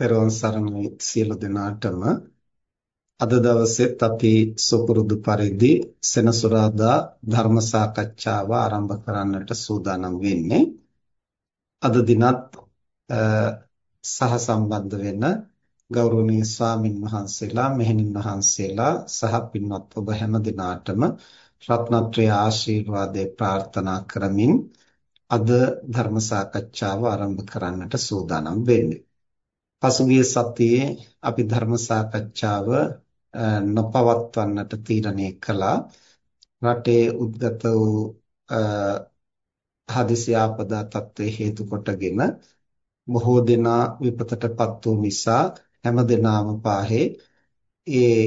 පෙරවන් සරණයි සියලු දෙනාටම. අද දවසෙත් අපි සුපුරුදු පරිදි සෙනසුරාදා ධර්ම සාකච්ඡාව ආරම්භ කරන්නට සූදානම් වෙන්නේ. අද දිනත් සහ සම්බන්ධ වෙන ගෞරවනීය ස්වාමින් වහන්සේලා මෙහෙණින් වහන්සේලා සහ පින්වත් ඔබ හැම දිනාටම රත්නත්‍රය ආශිර්වාදේ ප්‍රාර්ථනා කරමින් අද ධර්ම සාකච්ඡාව ආරම්භ කරන්නට සූදානම් වෙන්නේ. පසුගිය සතියේ අපි ධර්ම සාකච්ඡාව නොපවත්වන්නට තීරණය කළා. රටේ උද්ගත වූ හදිසි ආපදා තත්ත්වයේ හේතු කොටගෙන බොහෝ දෙනා විපතටපත් වූ නිසා හැම දිනාම පාහේ ඒ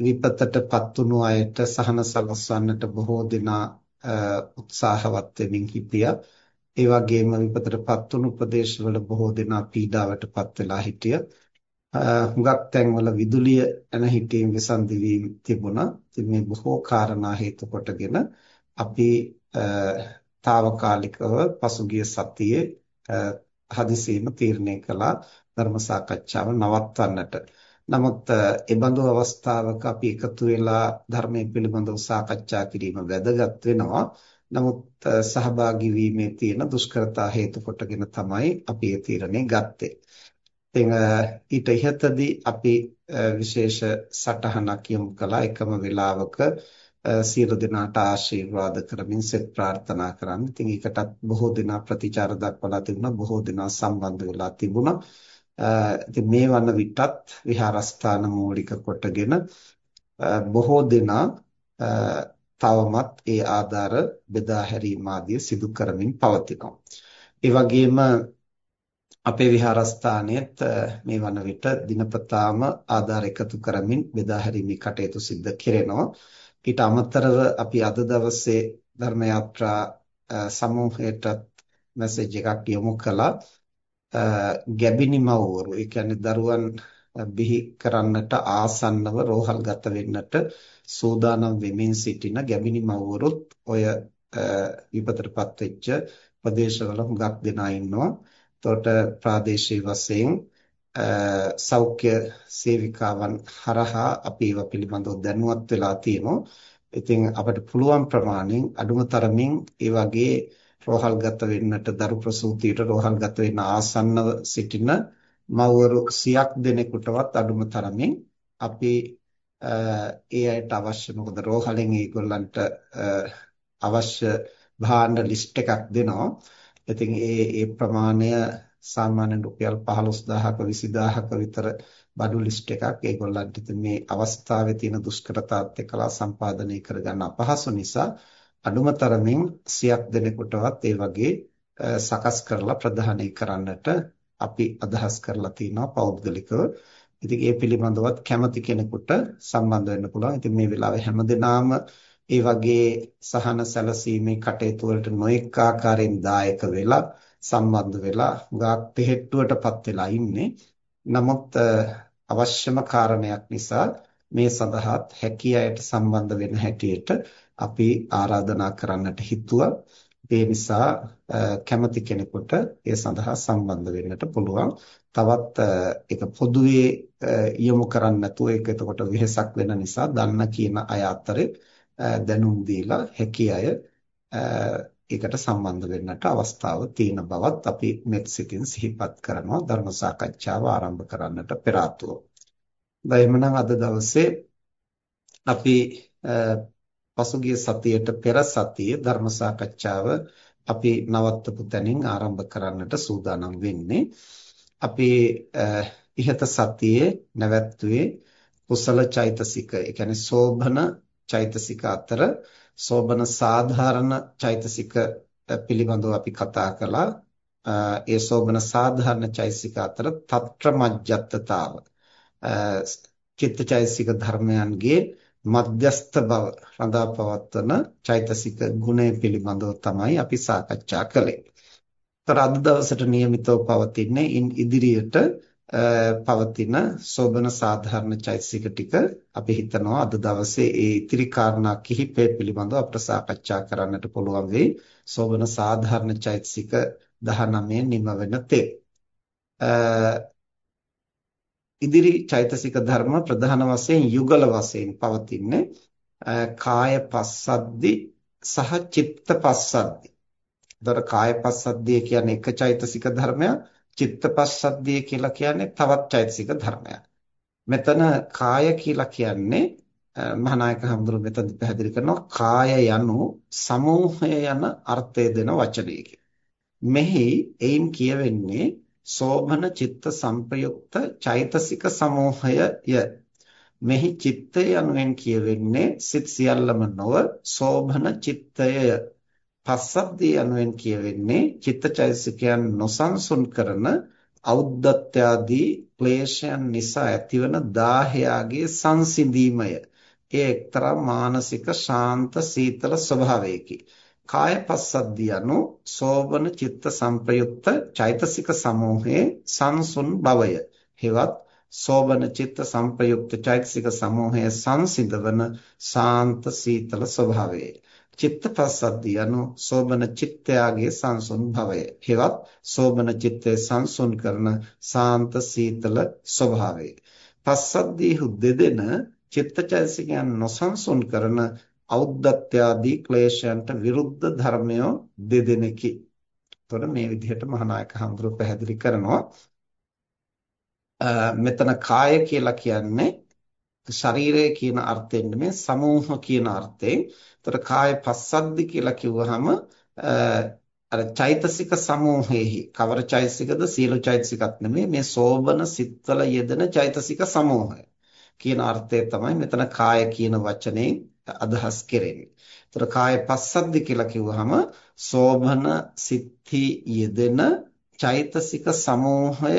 විපතටපත් වුණු අයට සහන සලස්වන්නට බොහෝ දෙනා උත්සාහවත් වෙමින් හිටියා. ඒ වගේම විපතටපත් වුණු ප්‍රදේශවල බොහෝ දෙනා පීඩාවටපත් වෙලා හිටිය. හුඟක් තැන්වල විදුලිය එන හිටීම් විසන්දි වී තිබුණා. ඉතින් මේ බොහෝ කාරණා හේතු කොටගෙන අපි తాවකාලිකව පසුගිය සතියේ හදිසියෙම තීරණය කළා ධර්ම සාකච්ඡාව නවත්වන්නට. නමුත් ඒ බඳු අවස්ථාවක අපි එකතු වෙලා ධර්මයේ පිළිබඳව සාකච්ඡා කිරීම වැදගත් වෙනවා. නමුත් සහභාගී වීමේ තියෙන දුෂ්කරතා හේතු කොටගෙන තමයි අපි ඒ තීරණය ගත්තේ. ඉතින් ඊට ඉහතදී අපි විශේෂ සටහනක් යොමු කළා එකම වෙලාවක සියලු දෙනාට ආශිර්වාද කරමින් සෙත් ප්‍රාර්ථනා කරන්න. ඉතින් ඒකටත් බොහෝ දෙනා ප්‍රතිචාර දක්වලා තිබුණා. බොහෝ දෙනා සම්බන්ධ වෙලා තිබුණා. ඉතින් මේ වන විටත් විහාරස්ථාන මූලික කොටගෙන බොහෝ දෙනා තවමත් ඒ ආධාර බෙදා හැරීම ආදිය සිදු කරමින් පවතිනවා. ඒ වගේම අපේ විහාරස්ථානයේත් මේ වන විට දිනපතාම ආධාර එකතු කරමින් බෙදා හැරීමේ කටයුතු සිදු කෙරෙනවා. ඊට අමතරව අපි අද දවසේ ධර්ම යාත්‍රා සමූහයට මැසේජ් එකක් යොමු කළා. ගැබිනි මව්වරු, ඒ කියන්නේ දරුවන් බිහි කරන්නට ආසන්නව රෝහල්ගත වෙන්නට සූදානම් වෙමින් සිටින ගැමිණි මව්වරුත් ඔය විපතටපත් වෙච්ච ප්‍රදේශවල හුඟක් දෙනා ඉන්නවා. එතකොට ප්‍රාදේශීය වශයෙන් සෞඛ්‍ය සේවිකාවන් හරහා අපි ඒවා පිළිබඳව දැනුවත් වෙලා තියෙනවා. ඉතින් අපිට පුළුවන් ප්‍රමාණයෙන් අඩුම තරමින් ඒ වගේ රෝහල්ගත වෙන්නට දරු ප්‍රසූතියට රෝහල්ගත වෙන්න ආසන්නව සිටින මව්වරු 100ක් දෙනෙකුටවත් අඩුම තරමින් අපි ඒ අයට අවශ්‍ය මොකද රෝහලෙන් ඒගොල්ලන්ට අවශ්‍ය භාණ්ඩ ලිස්ට් එකක් දෙනවා. ඉතින් ඒ ඒ ප්‍රමාණය සාමාන්‍යයෙන් රුපියල් 15000ක 20000ක විතර බඩු ලිස්ට් එකක් ඒගොල්ලන්ට ඉතින් මේ අවස්ථාවේ තියෙන දුෂ්කරතාවත් එක්කලා සම්පාදනය කරගන්න අපහසු නිසා අඩුම තරමින් 100ක් දෙනෙකුටවත් ඒ වගේ සකස් කරලා ප්‍රදානය කරන්නට අපි අදහස් කරලා තිනවා පෞද්ගලිකව. ඉතින් ඒ පිළිබඳවත් කැමති කෙනෙකුට සම්බන්ධ වෙන්න පුළුවන්. ඉතින් මේ වෙලාවේ හැමදෙනාම ඒ වගේ සහන සැලසීමේ කටයුතු වලට නොඑක ආකාරයෙන් දායක වෙලා සම්බන්ධ වෙලා ගාක් තෙහෙට්ටුවටපත් වෙලා ඉන්නේ. නමුත් අවශ්‍යම කාරණයක් නිසා මේ සඳහාත් හැකියයට සම්බන්ධ වෙන හැටියට අපි ආරාධනා කරන්නට හිතුවා. ඒ නිසා කැමති කෙනෙකුට ඒ සඳහා සම්බන්ධ වෙන්නට පුළුවන්. තවත් ඒක පොදුවේ යොමු කරන්නේ නැතුව ඒක එතකොට වෙහසක් වෙන නිසා දන්න කියන අය අතරේ දැනුම් දීලා හැකි අය ඒකට සම්බන්ධ වෙන්නට අවස්ථාව තියෙන බවත් අපි මෙත් සිතින් සිහිපත් කරනවා ධර්ම සාකච්ඡාව ආරම්භ කරන්නට පෙර ආතුව. එහෙමනම් අද දවසේ අපි පසුගිය සතියේට පෙර සතියේ ධර්ම සාකච්ඡාව අපි නවත්තපු තැනින් ආරම්භ කරන්නට සූදානම් වෙන්නේ. අපි ඉහත සතියේ නැවැත්තුවේ කුසල චෛතසික, ඒ කියන්නේ සෝභන චෛතසික අතර සෝභන සාධාරණ චෛතසික පිළිබඳව අපි කතා කළා. ඒ සෝභන සාධාරණ චෛතසික අතර తත්‍ර මජ්ජත්තතාව චිත්තචෛතසික ධර්මයන්ගේ මධ්‍යස්ත බව රඳා පවත්වන චෛතසික ගුණය පිළිබඳව තමයි අපි සාකච්ඡා කළේ. ତර අද දවසට નિયમિતව පවතින්නේ ඉන් ඉදිරියට පවතින සෝබන සාධාරණ චෛතසික ටික අපි හිතනවා අද දවසේ ඒ ඉතිරි කාරණා කිහිපය පිළිබඳව අපට සාකච්ඡා කරන්නට පුළුවන් වෙයි. සෝබන සාධාරණ චෛතසික 19 නිම වෙන තෙක්. ඉදිරි චෛතසික ධර්ම ප්‍රධාන වශයෙන් යුගල වශයෙන් පවතින්නේ කාය පස්සද්දි සහ චිත්ත පස්සද්දි. එතකොට කාය පස්සද්දිය කියන්නේ එක චෛතසික ධර්මයක්, චිත්ත පස්සද්දිය කියලා කියන්නේ තවත් චෛතසික ධර්මයක්. මෙතන කාය කියලා කියන්නේ මහානායක හඳුරු මෙතන පැහැදිලි කරනවා කාය යනු සමූහය යන අර්ථය දෙන වචනයකි. මෙහි එයින් කියවෙන්නේ සෝභන චිත්ත සංප්‍රයුක්ත චෛතසික සමූහය ය. මෙහි චිත්තය යනුවෙන් කියවෙන්නේ සිත් සියල්ලම නොව සෝභන චිත්තය. පස්සද්ධිය යනුවෙන් කියවෙන්නේ චිත්තචෛතසිකයන් නොසන්සුන් කරන ඖද්ධත්‍යාදී ක්ලේශයන් නිසා ඇතිවන දාහයාගේ සංසිඳීමය. ඒ එක්තරා මානසික ශාන්ත සීතල ස්වභාවයකි. කාය පස්සද්ධිය anu සෝබන චිත්ත සංප්‍රයුක්ත චෛතසික සමූහයේ සංසුන් භවය. හෙවත් සෝබන චිත්ත සංප්‍රයුක්ත චෛතසික සමූහයේ සංසිඳවන ශාන්ත සීතල ස්වභාවයයි. චිත්තපස්සද්ධිය anu සෝබන චිත්තයාගේ සංසුන් භවය. හෙවත් සෝබන චිත්තේ සංසුන් කරන ශාන්ත සීතල ස්වභාවය. පස්සද්ධිය දෙදෙන චිත්තචෛතසිකයන් නොසන්සුන් කරන ඖද්ධත්‍යාදී ක්ලේශයන්ට විරුද්ධ ධර්මය දෙදෙනකි. එතකොට මේ විදිහට මහානායක හඳුරු පැහැදිලි කරනවා. මෙතන කාය කියලා කියන්නේ ශරීරය කියන අර්ථයෙන් නෙමෙයි සමූහ කියන අර්ථයෙන්. එතකොට කාය පස්සද්දි කියලා කිව්වහම අර චෛතසික සමූහයේහි කවර චෛතසිකද සියලු චෛතසිකත් නෙමෙයි මේ සෝබන සිත්වල යෙදෙන චෛතසික සමූහය කියන අර්ථය තමයි මෙතන කාය කියන වචනේ අදහස් කෙරෙන්නේ. ඒතර කාය පස්සද්දි කියලා කිව්වහම සෝභන සිත්හි යෙදෙන චෛතසික සමූහය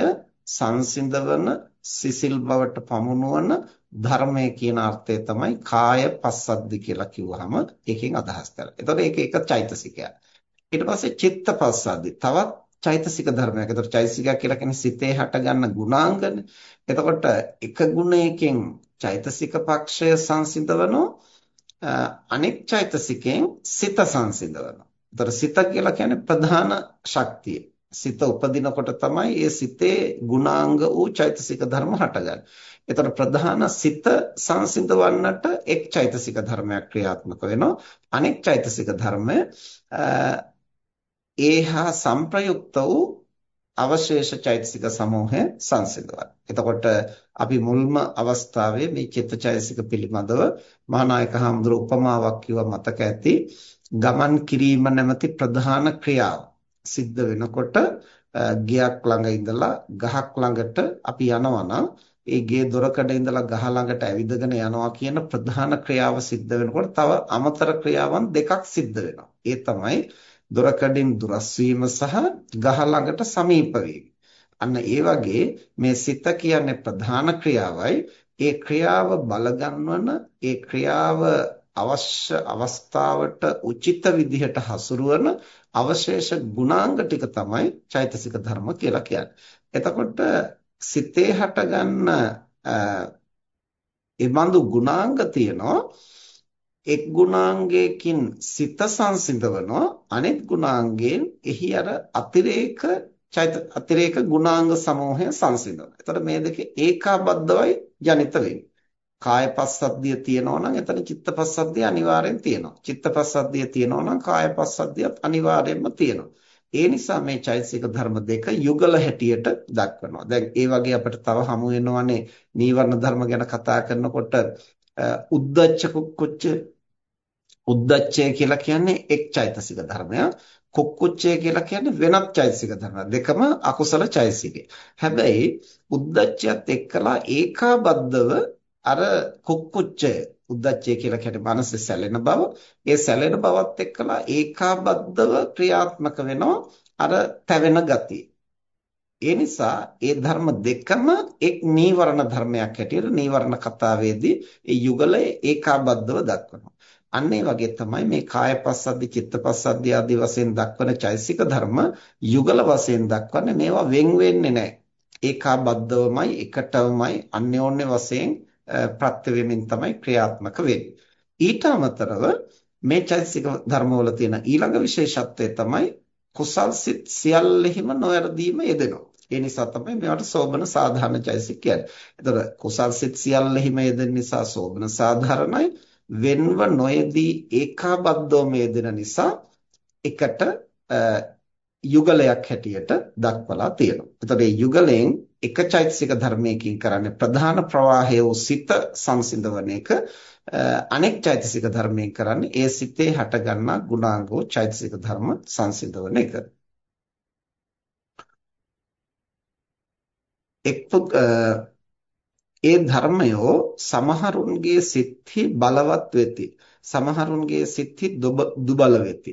සංසිඳවන සිසිල් බවට පමුණුවන ධර්මය කියන අර්ථය තමයි කාය පස්සද්දි කියලා කිව්වහම ඒකෙන් අදහස් කරන්නේ. එතකොට ඒක එක චෛතසිකයක්. ඊට පස්සේ චිත්ත පස්සද්දි තවත් චෛතසික ධර්මයක්. එතකොට චෛතසිකයක් කියලා කියන්නේ සිතේ හටගන්න ගුණාංගනේ. එතකොට එක ගුණයකින් චෛතසික පක්ෂය සංසිඳවනෝ අනෙක් චෛතසිකයෙන් සිත සංසිඳවනවා. ඒතර සිත කියලා කියන්නේ ප්‍රධාන ශක්තිය. සිත උපදිනකොට තමයි ඒ සිතේ ගුණාංග වූ චෛතසික ධර්ම හටගන්නේ. ඒතර ප්‍රධාන සිත සංසිඳවන්නට එක් චෛතසික ධර්මයක් ක්‍රියාත්මක වෙනවා. අනෙක් චෛතසික ධර්ම ඒහා සංප්‍රයුක්ත වූ අවශේෂ චෛතසික සමූහය සංසිඳවන. එතකොට අපි මුල්ම අවස්ථාවේ මේ චිත්තචෛතසික පිළිබඳව මහානායක හඳුර උපමාවක් කිව්ව මතක ඇති. ගමන් කිරීම නැමැති ප්‍රධාන ක්‍රියාව සිද්ධ වෙනකොට ගියක් ළඟ ඉඳලා ගහක් ළඟට අපි යනවා නම් ඒ ගේ දොරකඩ ඉඳලා ගහ ළඟට ඇවිදගෙන යනවා කියන ප්‍රධාන ක්‍රියාව සිද්ධ වෙනකොට තව අමතර ක්‍රියාවන් දෙකක් සිද්ධ වෙනවා. ඒ තමයි දොරකඩින් දුරස් සහ ගහ ළඟට සමීප අන්න ඒ වගේ මේ සිත කියන්නේ ප්‍රධාන ක්‍රියාවයි. ඒ ක්‍රියාව බලගන්වන ඒ ක්‍රියාව අවශ්‍ය අවස්ථාවට උචිත විදිහට හසුරුවන අවශේෂ ගුණාංග ටික තමයි චෛතසික ධර්ම කියලා කියන්නේ. එතකොට සිතේ හටගන්න ඒ බඳු ගුණාංග තියෙනවා. එක් ගුණාංගයකින් සිත සංසිඳවනවා. අනෙක් ගුණාංගයෙන් එහි අර අතිරේක චෛත අතිරේක ගුණාංග සමූහය සංසිඳනවා. එතකොට මේ දෙකේ ඒකාබද්ධවයි ජනිත වෙන්නේ. කාය පස්සද්ධිය තියෙනවා නම් එතන චිත්ත පස්සද්ධිය අනිවාර්යෙන් තියෙනවා. චිත්ත පස්සද්ධිය තියෙනවා නම් කාය පස්සද්ධියත් අනිවාර්යෙන්ම තියෙනවා. ඒ නිසා මේ චෛතසික ධර්ම දෙක යුගල හැටියට දක්වනවා. දැන් ඒ වගේ අපිට තව හමු වෙනවානේ නීවරණ ධර්ම ගැන කතා කරනකොට උද්දච්ච කුක්කුච්ච උද්දච්චය කියලා කියන්නේ එක් චෛතසික ධර්මයක්. කුක්කුච්චය කියලා කියන්නේ වෙනත් චෛතසික ධර්මයක්. දෙකම අකුසල චෛතසිකේ. හැබැයි උද්දච්චයත් එක්කලා ඒකාබද්ධව අර කුක්කුච්චය උද්දච්චය කියලා කියන්නේ මනසේ සැලෙන බව. ඒ සැලෙන බවත් එක්කලා ඒකාබද්ධව ක්‍රියාත්මක වෙනවා අර තැවෙන ගතිය. ඒ නිසා ඒ ධර්ම දෙකම එක් නීවරණ ධර්මයක් හැටියට නීවරණ කතාවේදී ඒ යුගලය ඒකාබද්ධව දක්වනවා. අන්න ඒ වගේ තමයි මේ කායපස්සද්ධි චිත්තපස්සද්ධි ආදී වශයෙන් දක්වන චෛසික ධර්ම යුගල වශයෙන් දක්වන්නේ මේවා වෙන් වෙන්නේ නැහැ. ඒකාබද්ධවමයි එකටවමයි අන්‍යෝන්‍ය වශයෙන් ප්‍රත්‍ය වෙමින් තමයි ක්‍රියාත්මක වෙන්නේ. ඊට අමතරව මේ චෛතසික ධර්මවල තියෙන ඊළඟ විශේෂත්වය තමයි කුසල් සිත් සියල්ලෙහිම නොවැරදීම යෙදෙනවා. ඒ නිසා තමයි මේවට සෝබන සාධාරණ චෛතසික කියන්නේ. එතකොට කුසල් සිත් සියල්ලෙහිම යෙදෙන නිසා සෝබන සාධාරණයි. වෙන්ව නොයේදී ඒකාබද්ධව යෙදෙන නිසා එකට යුගලයක් හැටියට දක්වලා තියෙනවා. එතකොට මේ යුගලයෙන් එක චෛතසික ධර්මයකින් කරන්නේ ප්‍රධාන ප්‍රවාහය වූ සිත සංසිඳවන එක අනෙක් චෛතසික ධර්මයෙන් කරන්නේ ඒ සිතේ හටගන්නා ගුණාංගෝ චෛතසික ධර්ම සංසිඳවන එක. එක් ඒ ධර්මයෝ සමහරුන්ගේ සිත්හි බලවත් වෙති. සමහරුන්ගේ සිත්හි දුබල වෙති.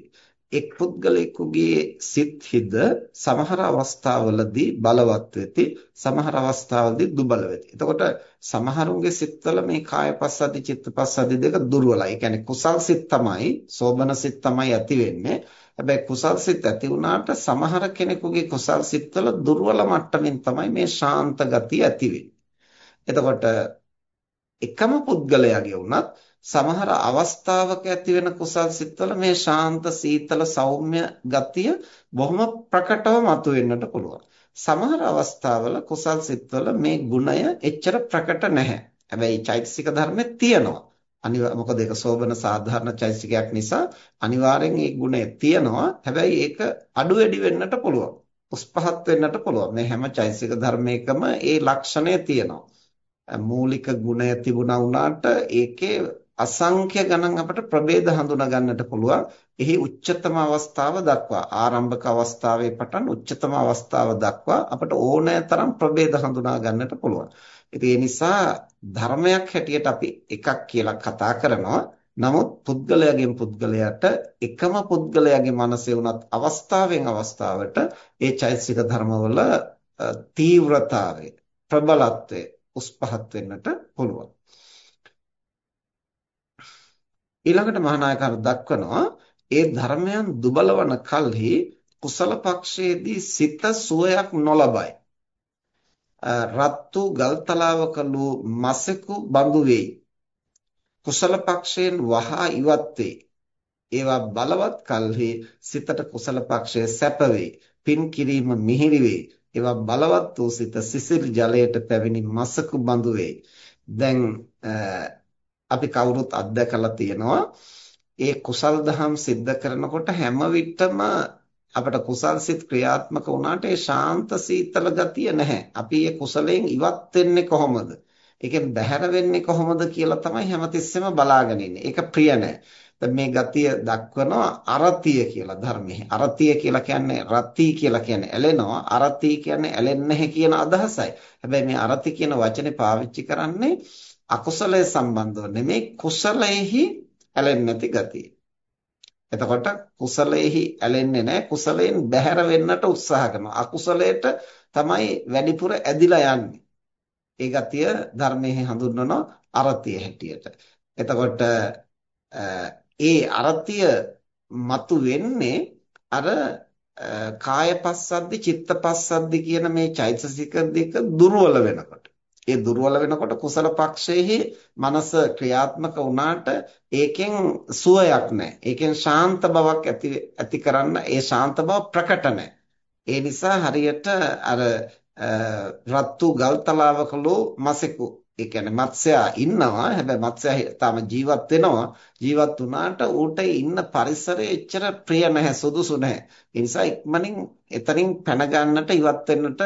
එක් පුද්ගලයෙකුගේ සිත්හිද සමහර අවස්ථාවලදී බලවත් වෙති සමහර අවස්ථාවලදී දුබල වෙති. එතකොට සමහරුන්ගේ සිත්වල මේ කායපස්සද්ධි චිත්තපස්සද්ධි දෙක දුර්වලයි. ඒ කියන්නේ කුසල් සිත් තමයි සෝබන සිත් තමයි ඇති වෙන්නේ. හැබැයි කුසල් සිත් ඇති වුණාට සමහර කෙනෙකුගේ කුසල් සිත්වල දුර්වල මට්ටමින් තමයි මේ ශාන්ත ගතිය ඇති එතකොට එකම පුද්ගලයාගේ වුණත් සමහර අවස්ථාවක ඇති වෙන කුසල් සිත්වල මේ ශාන්ත සීතල සෞම්‍ය ගතිය බොහොම ප්‍රකටව මතුවෙන්නට පුළුවන්. සමහර අවස්ථාවල කුසල් සිත්වල මේ ගුණය එච්චර ප්‍රකට නැහැ. හැබැයි චෛතසික ධර්මෙ තියෙනවා. අනිවා මොකද ඒක සෝබන සාධාරණ චෛතසිකයක් නිසා අනිවාර්යෙන් ඒ ගුණය තියෙනවා. හැබැයි ඒක අඩු වැඩි වෙන්නට පුළුවන්. උස්පහත් වෙන්නට පුළුවන්. මේ හැම චෛතසික ධර්මයකම ඒ ලක්ෂණය තියෙනවා. මූලික ගුණය තිබුණා වුණාට ඒකේ අසංඛ්‍ය ගණන් අපට ප්‍රභේද හඳුනා ගන්නට පුළුවන්. එහි උච්චතම අවස්ථාව දක්වා ආරම්භක අවස්ථාවේ පටන් උච්චතම අවස්ථාව දක්වා අපට ඕනෑ තරම් ප්‍රභේද හඳුනා ගන්නට පුළුවන්. ඉතින් ඒ නිසා ධර්මයක් හැටියට අපි එකක් කියලා කතා කරනවා. නමුත් පුද්ගලයාගෙන් පුද්ගලයාට එකම පුද්ගලයාගේ මනසේ වුණත් අවස්ථාවෙන් අවස්ථාවට ඒ චෛතසික ධර්මවල තීව්‍රතාවය ප්‍රබලත්වය උස් පහත් වෙන්නට පුළුවන්. ඊළඟට මහානායකහරු දක්වනවා ඒ ධර්මයන් දුබලවන කල්හි කුසල පක්ෂයේදී සිත සුවයක් නොලබයි. රත්තු ගල්තලාවකලු මසෙකු බඳු වෙයි. කුසල පක්ෂයෙන් වහා ඉවත් වේ. ඒවා බලවත් කල්හි සිතට කුසල පක්ෂය සැප වේ. පින් කිරීම මිහිරි වේ. ඒවා බලවත් වූ සිත සිසිල් ජලයට පැවිණි මසකු බඳු වේ. දැන් අපි කවුරුත් අත්දැකලා තියෙනවා ඒ කුසල් දහම් සිද්ධ කරනකොට හැම විටම අපට කුසල් සිත් ක්‍රියාත්මක වුණාට ඒ ශාන්ත සීතල ගතිය නැහැ. අපි ඒ කුසලයෙන් ඉවත් වෙන්නේ කොහොමද? ඒකෙන් බැහැර වෙන්නේ කොහොමද කියලා තමයි හැමතිස්සෙම බලාගෙන ඉන්නේ. ඒක ප්‍රිය නැහැ. මේ ගතිය දක්වනවා අරතිය කියලා ධර්මයේ. අරතිය කියලා කියන්නේ රති කියලා කියන්නේ ඇලෙනවා. අරති කියන්නේ ඇලෙන්නේ නැහැ කියන අදහසයි. හැබැයි මේ අරති කියන වචනේ පාවිච්චි කරන්නේ අකුසලයේ සම්බන්ධව නෙමෙයි කුසලයේහි ඇලෙන්නේ නැති ගතිය. එතකොට කුසලයේහි ඇලෙන්නේ නැහැ කුසලයෙන් බැහැර වෙන්නට උත්සාහ කරනවා. අකුසලයට තමයි වැඩිපුර ඇදිලා යන්නේ. ඒ ගතිය ධර්මයේ හඳුන්වන අරතිය හැටියට. එතකොට ඒ අරතිය මතු වෙන්නේ අර කායපස්සද්දි චිත්තපස්සද්දි කියන මේ චෛතසික දෙක දුර්වල වෙනකොට. ඒ දුර්වල වෙනකොට කුසල පක්ෂයේ මනස ක්‍රියාත්මක වුණාට ඒකෙන් සුවයක් නැහැ. ඒකෙන් ශාන්ත බවක් ඇති ඇති කරන්න ඒ ශාන්ත බව ප්‍රකට නැහැ. ඒ නිසා හරියට අර රත්තු ගල්තලාවකලෝ මසෙකු ඒ කියන්නේ මත්ස්‍යයා ඉන්නවා හැබැයි මත්ස්‍යයා තාම ජීවත් වෙනවා ජීවත් වුණාට ඌට ඉන්න පරිසරය එච්චර ප්‍රිය නැහැ සුදුසු නැහැ ඒ නිසා ඉක්මනින් එතනින් පැන ගන්නට ඉවත් වෙන්නට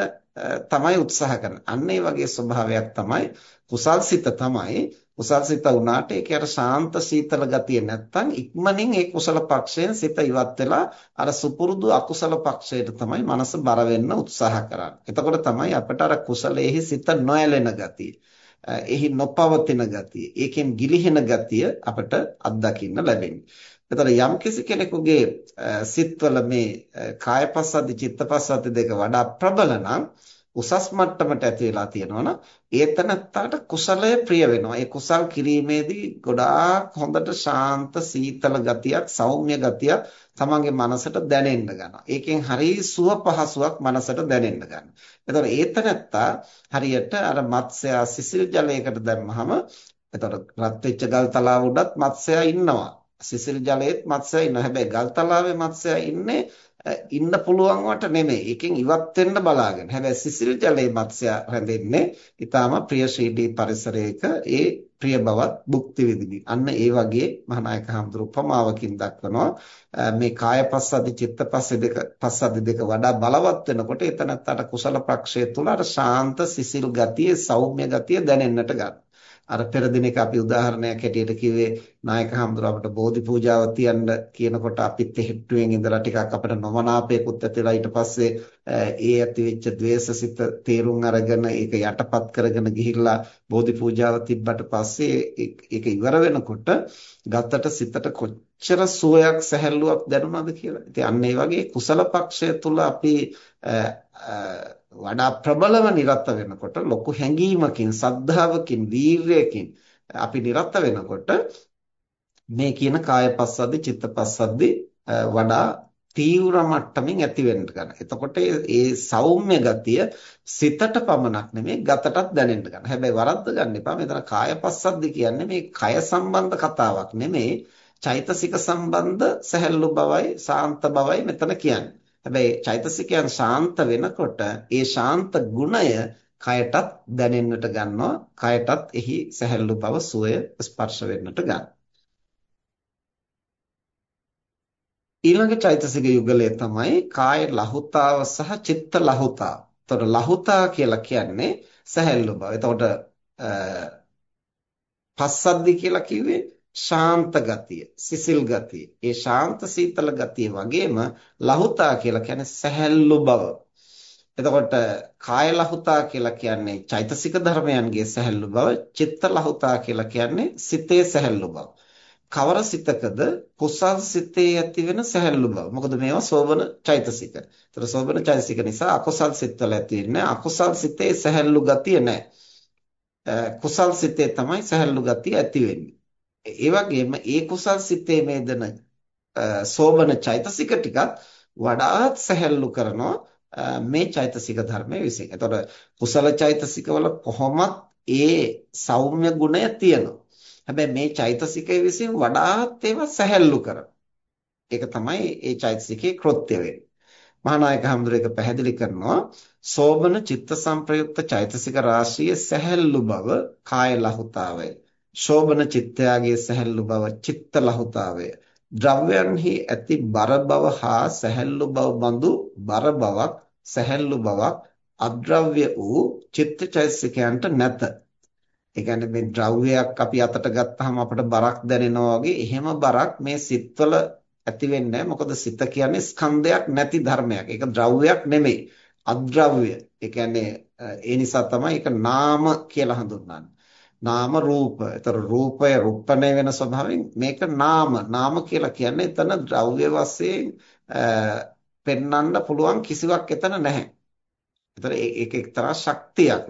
තමයි උත්සාහ කරන්නේ. අන්න ඒ වගේ ස්වභාවයක් තමයි කුසල්සිත තමයි. කුසල්සිත වුණාට ඒකේ අර ශාන්ත සීතල ගතිය නැත්තම් ඉක්මනින් ඒ කුසල පක්ෂයෙන් සිත ඉවත් වෙලා අර සුපුරුදු අකුසල පක්ෂයට තමයි මනස බර වෙන්න උත්සාහ කරන්නේ. එතකොට තමයි අපිට අර කුසලයේහි සිත නොඇලෙන ගතිය. එහි නොපවතින ගතිය, ඒකෙන් ගිලිහෙන ගතිය අපිට අත්දකින්න ලැබෙන්නේ. එතකොට යම් කෙනෙකුගේ සිත්වල මේ කායපස්සද්දි චිත්තපස්සද්දි දෙක වඩා ප්‍රබල නම් උසස් මට්ටමට ඇති වෙලා තියෙනවනම් ඒතනත්තට කුසලය ප්‍රිය වෙනවා. ඒ කුසල් කිරීමේදී ගොඩාක් හොඳට ශාන්ත සීතල ගතියක්, සෞම්‍ය ගතියක් තමන්ගේ මනසට දැනෙන්න ගන්නවා. ඒකෙන් හරි සුව පහසුවක් මනසට දැනෙන්න ගන්නවා. එතකොට ඒතනත්තා හරියට අර මත්ස්‍යයා සිසිල් ජලයකට දැම්මහම එතකොට රත් වෙච්ච ගල් තලාව උඩත් මත්ස්‍යයා ඉන්නවා. සිසිල් ජලයේත් මත්ස්‍යයා ඉන්නවා. හැබැයි ගල් තලාවේ මත්ස්‍යයා ඉන්නේ ඉන්න පුළුවන් වට නෙමෙයි. එකෙන් ඉවත් වෙන්න බලාගෙන. හැබැයි සිසිල් ජලයේ මත්ස්‍ය රැඳෙන්නේ ඊටාම ප්‍රියශීලී පරිසරයක ඒ ප්‍රිය බවත් භුක්ති විඳින්න. අන්න ඒ වගේ මහානායක හඳුරු උපමාවකින් දක්වනවා මේ කායපස්සද්දි චිත්තපස්සද්දි දෙක පස්සද්දි දෙක වඩා බලවත් වෙනකොට එතනත්තට කුසල පක්ෂය තුල අර ශාන්ත සිසිල් ගතිය සෞම්‍ය ගතිය දැනෙන්නට ගන්නවා. අර පෙර දිනක අපි උදාහරණයක් හැටියට කිව්වේ නායක හඳුර අපිට බෝධි පූජාව තියන්න කියනකොට අපිත් හෙට්ටුවෙන් ඉඳලා ටිකක් අපිට නොමනාපයකුත් ඇතිලා ඊට පස්සේ ඒ ඇතිවෙච්ච ද්වේෂසිත තේරුම් අරගෙන ඒක යටපත් කරගෙන ගිහිල්ලා බෝධි පූජාව තිබ්බට පස්සේ ඒක ඉවර වෙනකොට ගතට සිතට කොච්චර සුවයක් සැහැල්ලුවක් දැනුණාද කියලා. ඉතින් අන්න ඒ වගේ කුසල පක්ෂය තුල අපි වඩා ප්‍රබලව නිරත වෙනකොට ලොකු හැඟීමකින් සද්ධාවකින් වීරයකින් අපි නිරත වෙනකොට මේ කියන කායපස්සද්දි චිත්තපස්සද්දි වඩා තීව්‍ර මට්ටමින් ඇති වෙන්න ගන්න. එතකොට ඒ සෞම්‍ය ගතිය සිතට පමණක් නෙමෙයි ගතටත් දැනෙන්න ගන්න. හැබැයි වරද්ද ගන්න එපා. මෙතන කායපස්සද්දි කියන්නේ මේ කය සම්බන්ධ කතාවක් නෙමෙයි. චෛතසික සම්බන්ධ සැහැල්ලු බවයි, සාන්ත බවයි මෙතන කියන්නේ. හැබැයි චෛතසිකයන් ශාන්ත වෙනකොට ඒ ශාන්ත ගුණය කයටත් දැනෙන්නට ගන්නවා කයටත් එහි සැහැල්ලු බව සුවය ස්පර්ශ වෙන්නට ගන්නවා ඊළඟ චෛතසික යුගලය තමයි කාය ලහුතාව සහ චිත්ත ලහුතාව. එතකොට ලහුතා කියලා කියන්නේ සැහැල්ලු බව. එතකොට පස්සද්දි කියලා කිව්වේ ශාන්ත ගතිය, සිසිල් ගතිය. ඒ ශාන්ත සීතල ගතිය වගේම ලහුතා කියලා කියන්නේ සැහැල්ලු බව. එතකොට කාය ලහුතා කියලා කියන්නේ චෛතසික ධර්මයන්ගේ සැහැල්ලු බව, චිත්ත ලහුතා කියලා කියන්නේ සිතේ සැහැල්ලු බව. කවර සිතකද කුසල් සිතේ ඇති වෙන සැහැල්ලු බව. මොකද මේවා සෝබන චෛතසික. ඒතර සෝබන චෛතසික නිසා අකුසල් සිත්වල ඇති වෙන්නේ අකුසල් සිතේ සැහැල්ලු ගතිය නැහැ. කුසල් සිතේ තමයි සැහැල්ලු ගතිය ඇති වෙන්නේ. ඒ වගේම ඒ කුසල් සිතේ මේදන සෝබන චෛතසික ටිකත් වඩාත් සැහැල්ලු කරනවා මේ චෛතසික ධර්මයේ විසින්. එතකොට කුසල චෛතසිකවල කොහොමත් ඒ සෞම්‍ය ගුණය තියෙනවා. හැබැයි මේ චෛතසිකයේ විසින් වඩාත් ඒවා සැහැල්ලු කරනවා. ඒක තමයි ඒ චෛතසිකයේ කෘත්‍ය වෙන්නේ. මහානායක හඳුරේක පැහැදිලි කරනවා සෝබන චිත්ත සංප්‍රයුක්ත චෛතසික රාශියේ සැහැල්ලු බව කාය ලහුතාවය. ශෝබන චිත්තයාගේ සැහැල්ලු බව චිත්ත ලහුතාවය ද්‍රව්‍යයන්හි ඇති බර බව හා සැහැල්ලු බව බඳු බර බවක් සැහැල්ලු බවක් අද්‍රව්‍ය වූ චිත්තචෛසිකයන්ට නැත. ඒ කියන්නේ මේ ද්‍රව්‍යයක් අපි අතට ගත්තාම අපට බරක් දැනෙනවා වගේ එහෙම බරක් මේ සිත්වල ඇති වෙන්නේ මොකද සිත කියන්නේ ස්කන්ධයක් නැති ධර්මයක්. ඒක ද්‍රව්‍යයක් නෙමෙයි. අද්‍රව්‍ය. ඒ කියන්නේ ඒ නිසා තමයි ඒක නාම කියලා හඳුන්වන්නේ. නාම රූප. ඒතර රූපය රුප්පණය වෙන ස්වභාවයෙන් මේක නාම. නාම කියලා කියන්නේ එතන ද්‍රව්‍ය වශයෙන් පෙන්වන්න පුළුවන් කිසිවක් එතන නැහැ. ඒතර ඒක එක්තරා ශක්තියක්.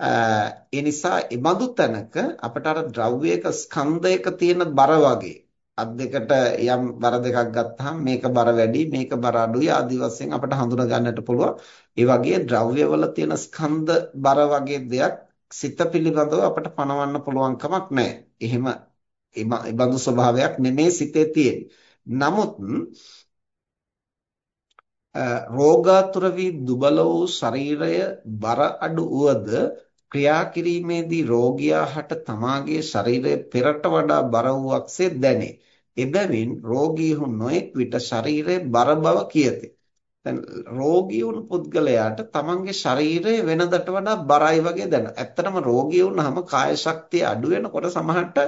ඒ නිසා ඉබඳු තැනක අපට අර ද්‍රව්‍යයක ස්කන්ධයක තියෙන බර වගේ අත් දෙකට යම් බර දෙකක් ගත්තාම මේක බර වැඩි මේක බර අඩුයි ආදි වශයෙන් අපට හඳුනා ගන්නට පුළුවන්. ඒ වගේ ද්‍රව්‍යවල තියෙන ස්කන්ධ බර වගේ දෙයක් සිත පිළිබඳව අපට පණවන්න පුළුවන් කමක් නැහැ. එහෙම ඒ බඳු ස්වභාවයක් නෙමේ සිතේ තියෙන්නේ. නමුත් රෝගාතුර වී දුබල වූ ශරීරය බර අඩු වුවද ක්‍රියා කිරීමේදී රෝගියා හට තමාගේ ශරීරය පෙරට වඩා බර වූක්සේ දැනේ. එබැවින් රෝගීහු නොඑක් විට ශරීරයේ බර බව කියති. දැන් රෝගී වුණු පුද්ගලයාට තමන්ගේ ශරීරය වෙනදට වඩා බරයි වගේ දැනෙනවා. ඇත්තටම රෝගී වුණාම කාය ශක්තිය අඩු වෙනකොට සමහරට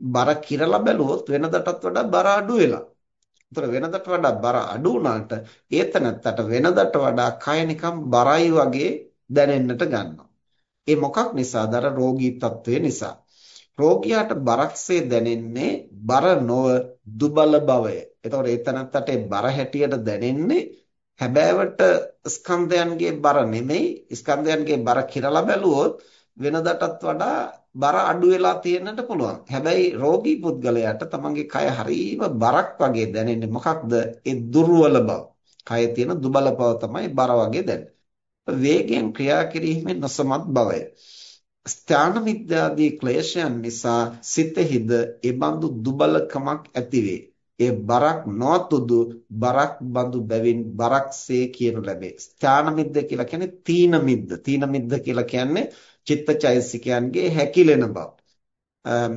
බර කිරලා බැලුවොත් වෙනදටත් වඩා බර අඩු වෙලා. ඒතර වෙනදට වඩා බර අඩු වුණාට ඒතනත්තට වෙනදට වඩා කය නිකම් බරයි වගේ දැනෙන්නට ගන්නවා. ඒ මොකක් නිසාද? අර රෝගී තත්ත්වය නිසා. රෝගියාට බරක්සේ දැනෙන්නේ බර නොව දුබල බවය. එතකොට ඒතනත්තට බර හැටියට දැනෙන්නේ හැබෑවට ස්කන්ධයන්ගේ බර නෙමෙයි ස්කන්ධයන්ගේ බර කිරලා බැලුවොත් වෙනදටත් වඩා බර අඩු වෙලා තියෙන්නට පුළුවන්. හැබැයි රෝගී පුද්ගලයාට තමන්ගේ කය හරීම බරක් වගේ දැනෙන්නේ මොකක්ද? ඒ දුර්වල බව. කයේ තියෙන දුබල බව තමයි බර වගේ දැනෙන්නේ. වේගයෙන් ක්‍රියා කිරීමේ නොසමත් බවය. ස්ථාන මිද්‍යාදී ක්ලේශයන් නිසා සිතෙහිද ඒ බඳු දුබලකමක් ඇති වේ. ඒ බරක් නොතුදු බරක් බඳු බැවින් බරක්සේ කියනු ලැබේ. ස්ථාන මිද්ද කියලා කියන්නේ තීන මිද්ද. තීන මිද්ද කියලා කියන්නේ චිත්තචෛසිකයන්ගේ හැකිලෙන බව.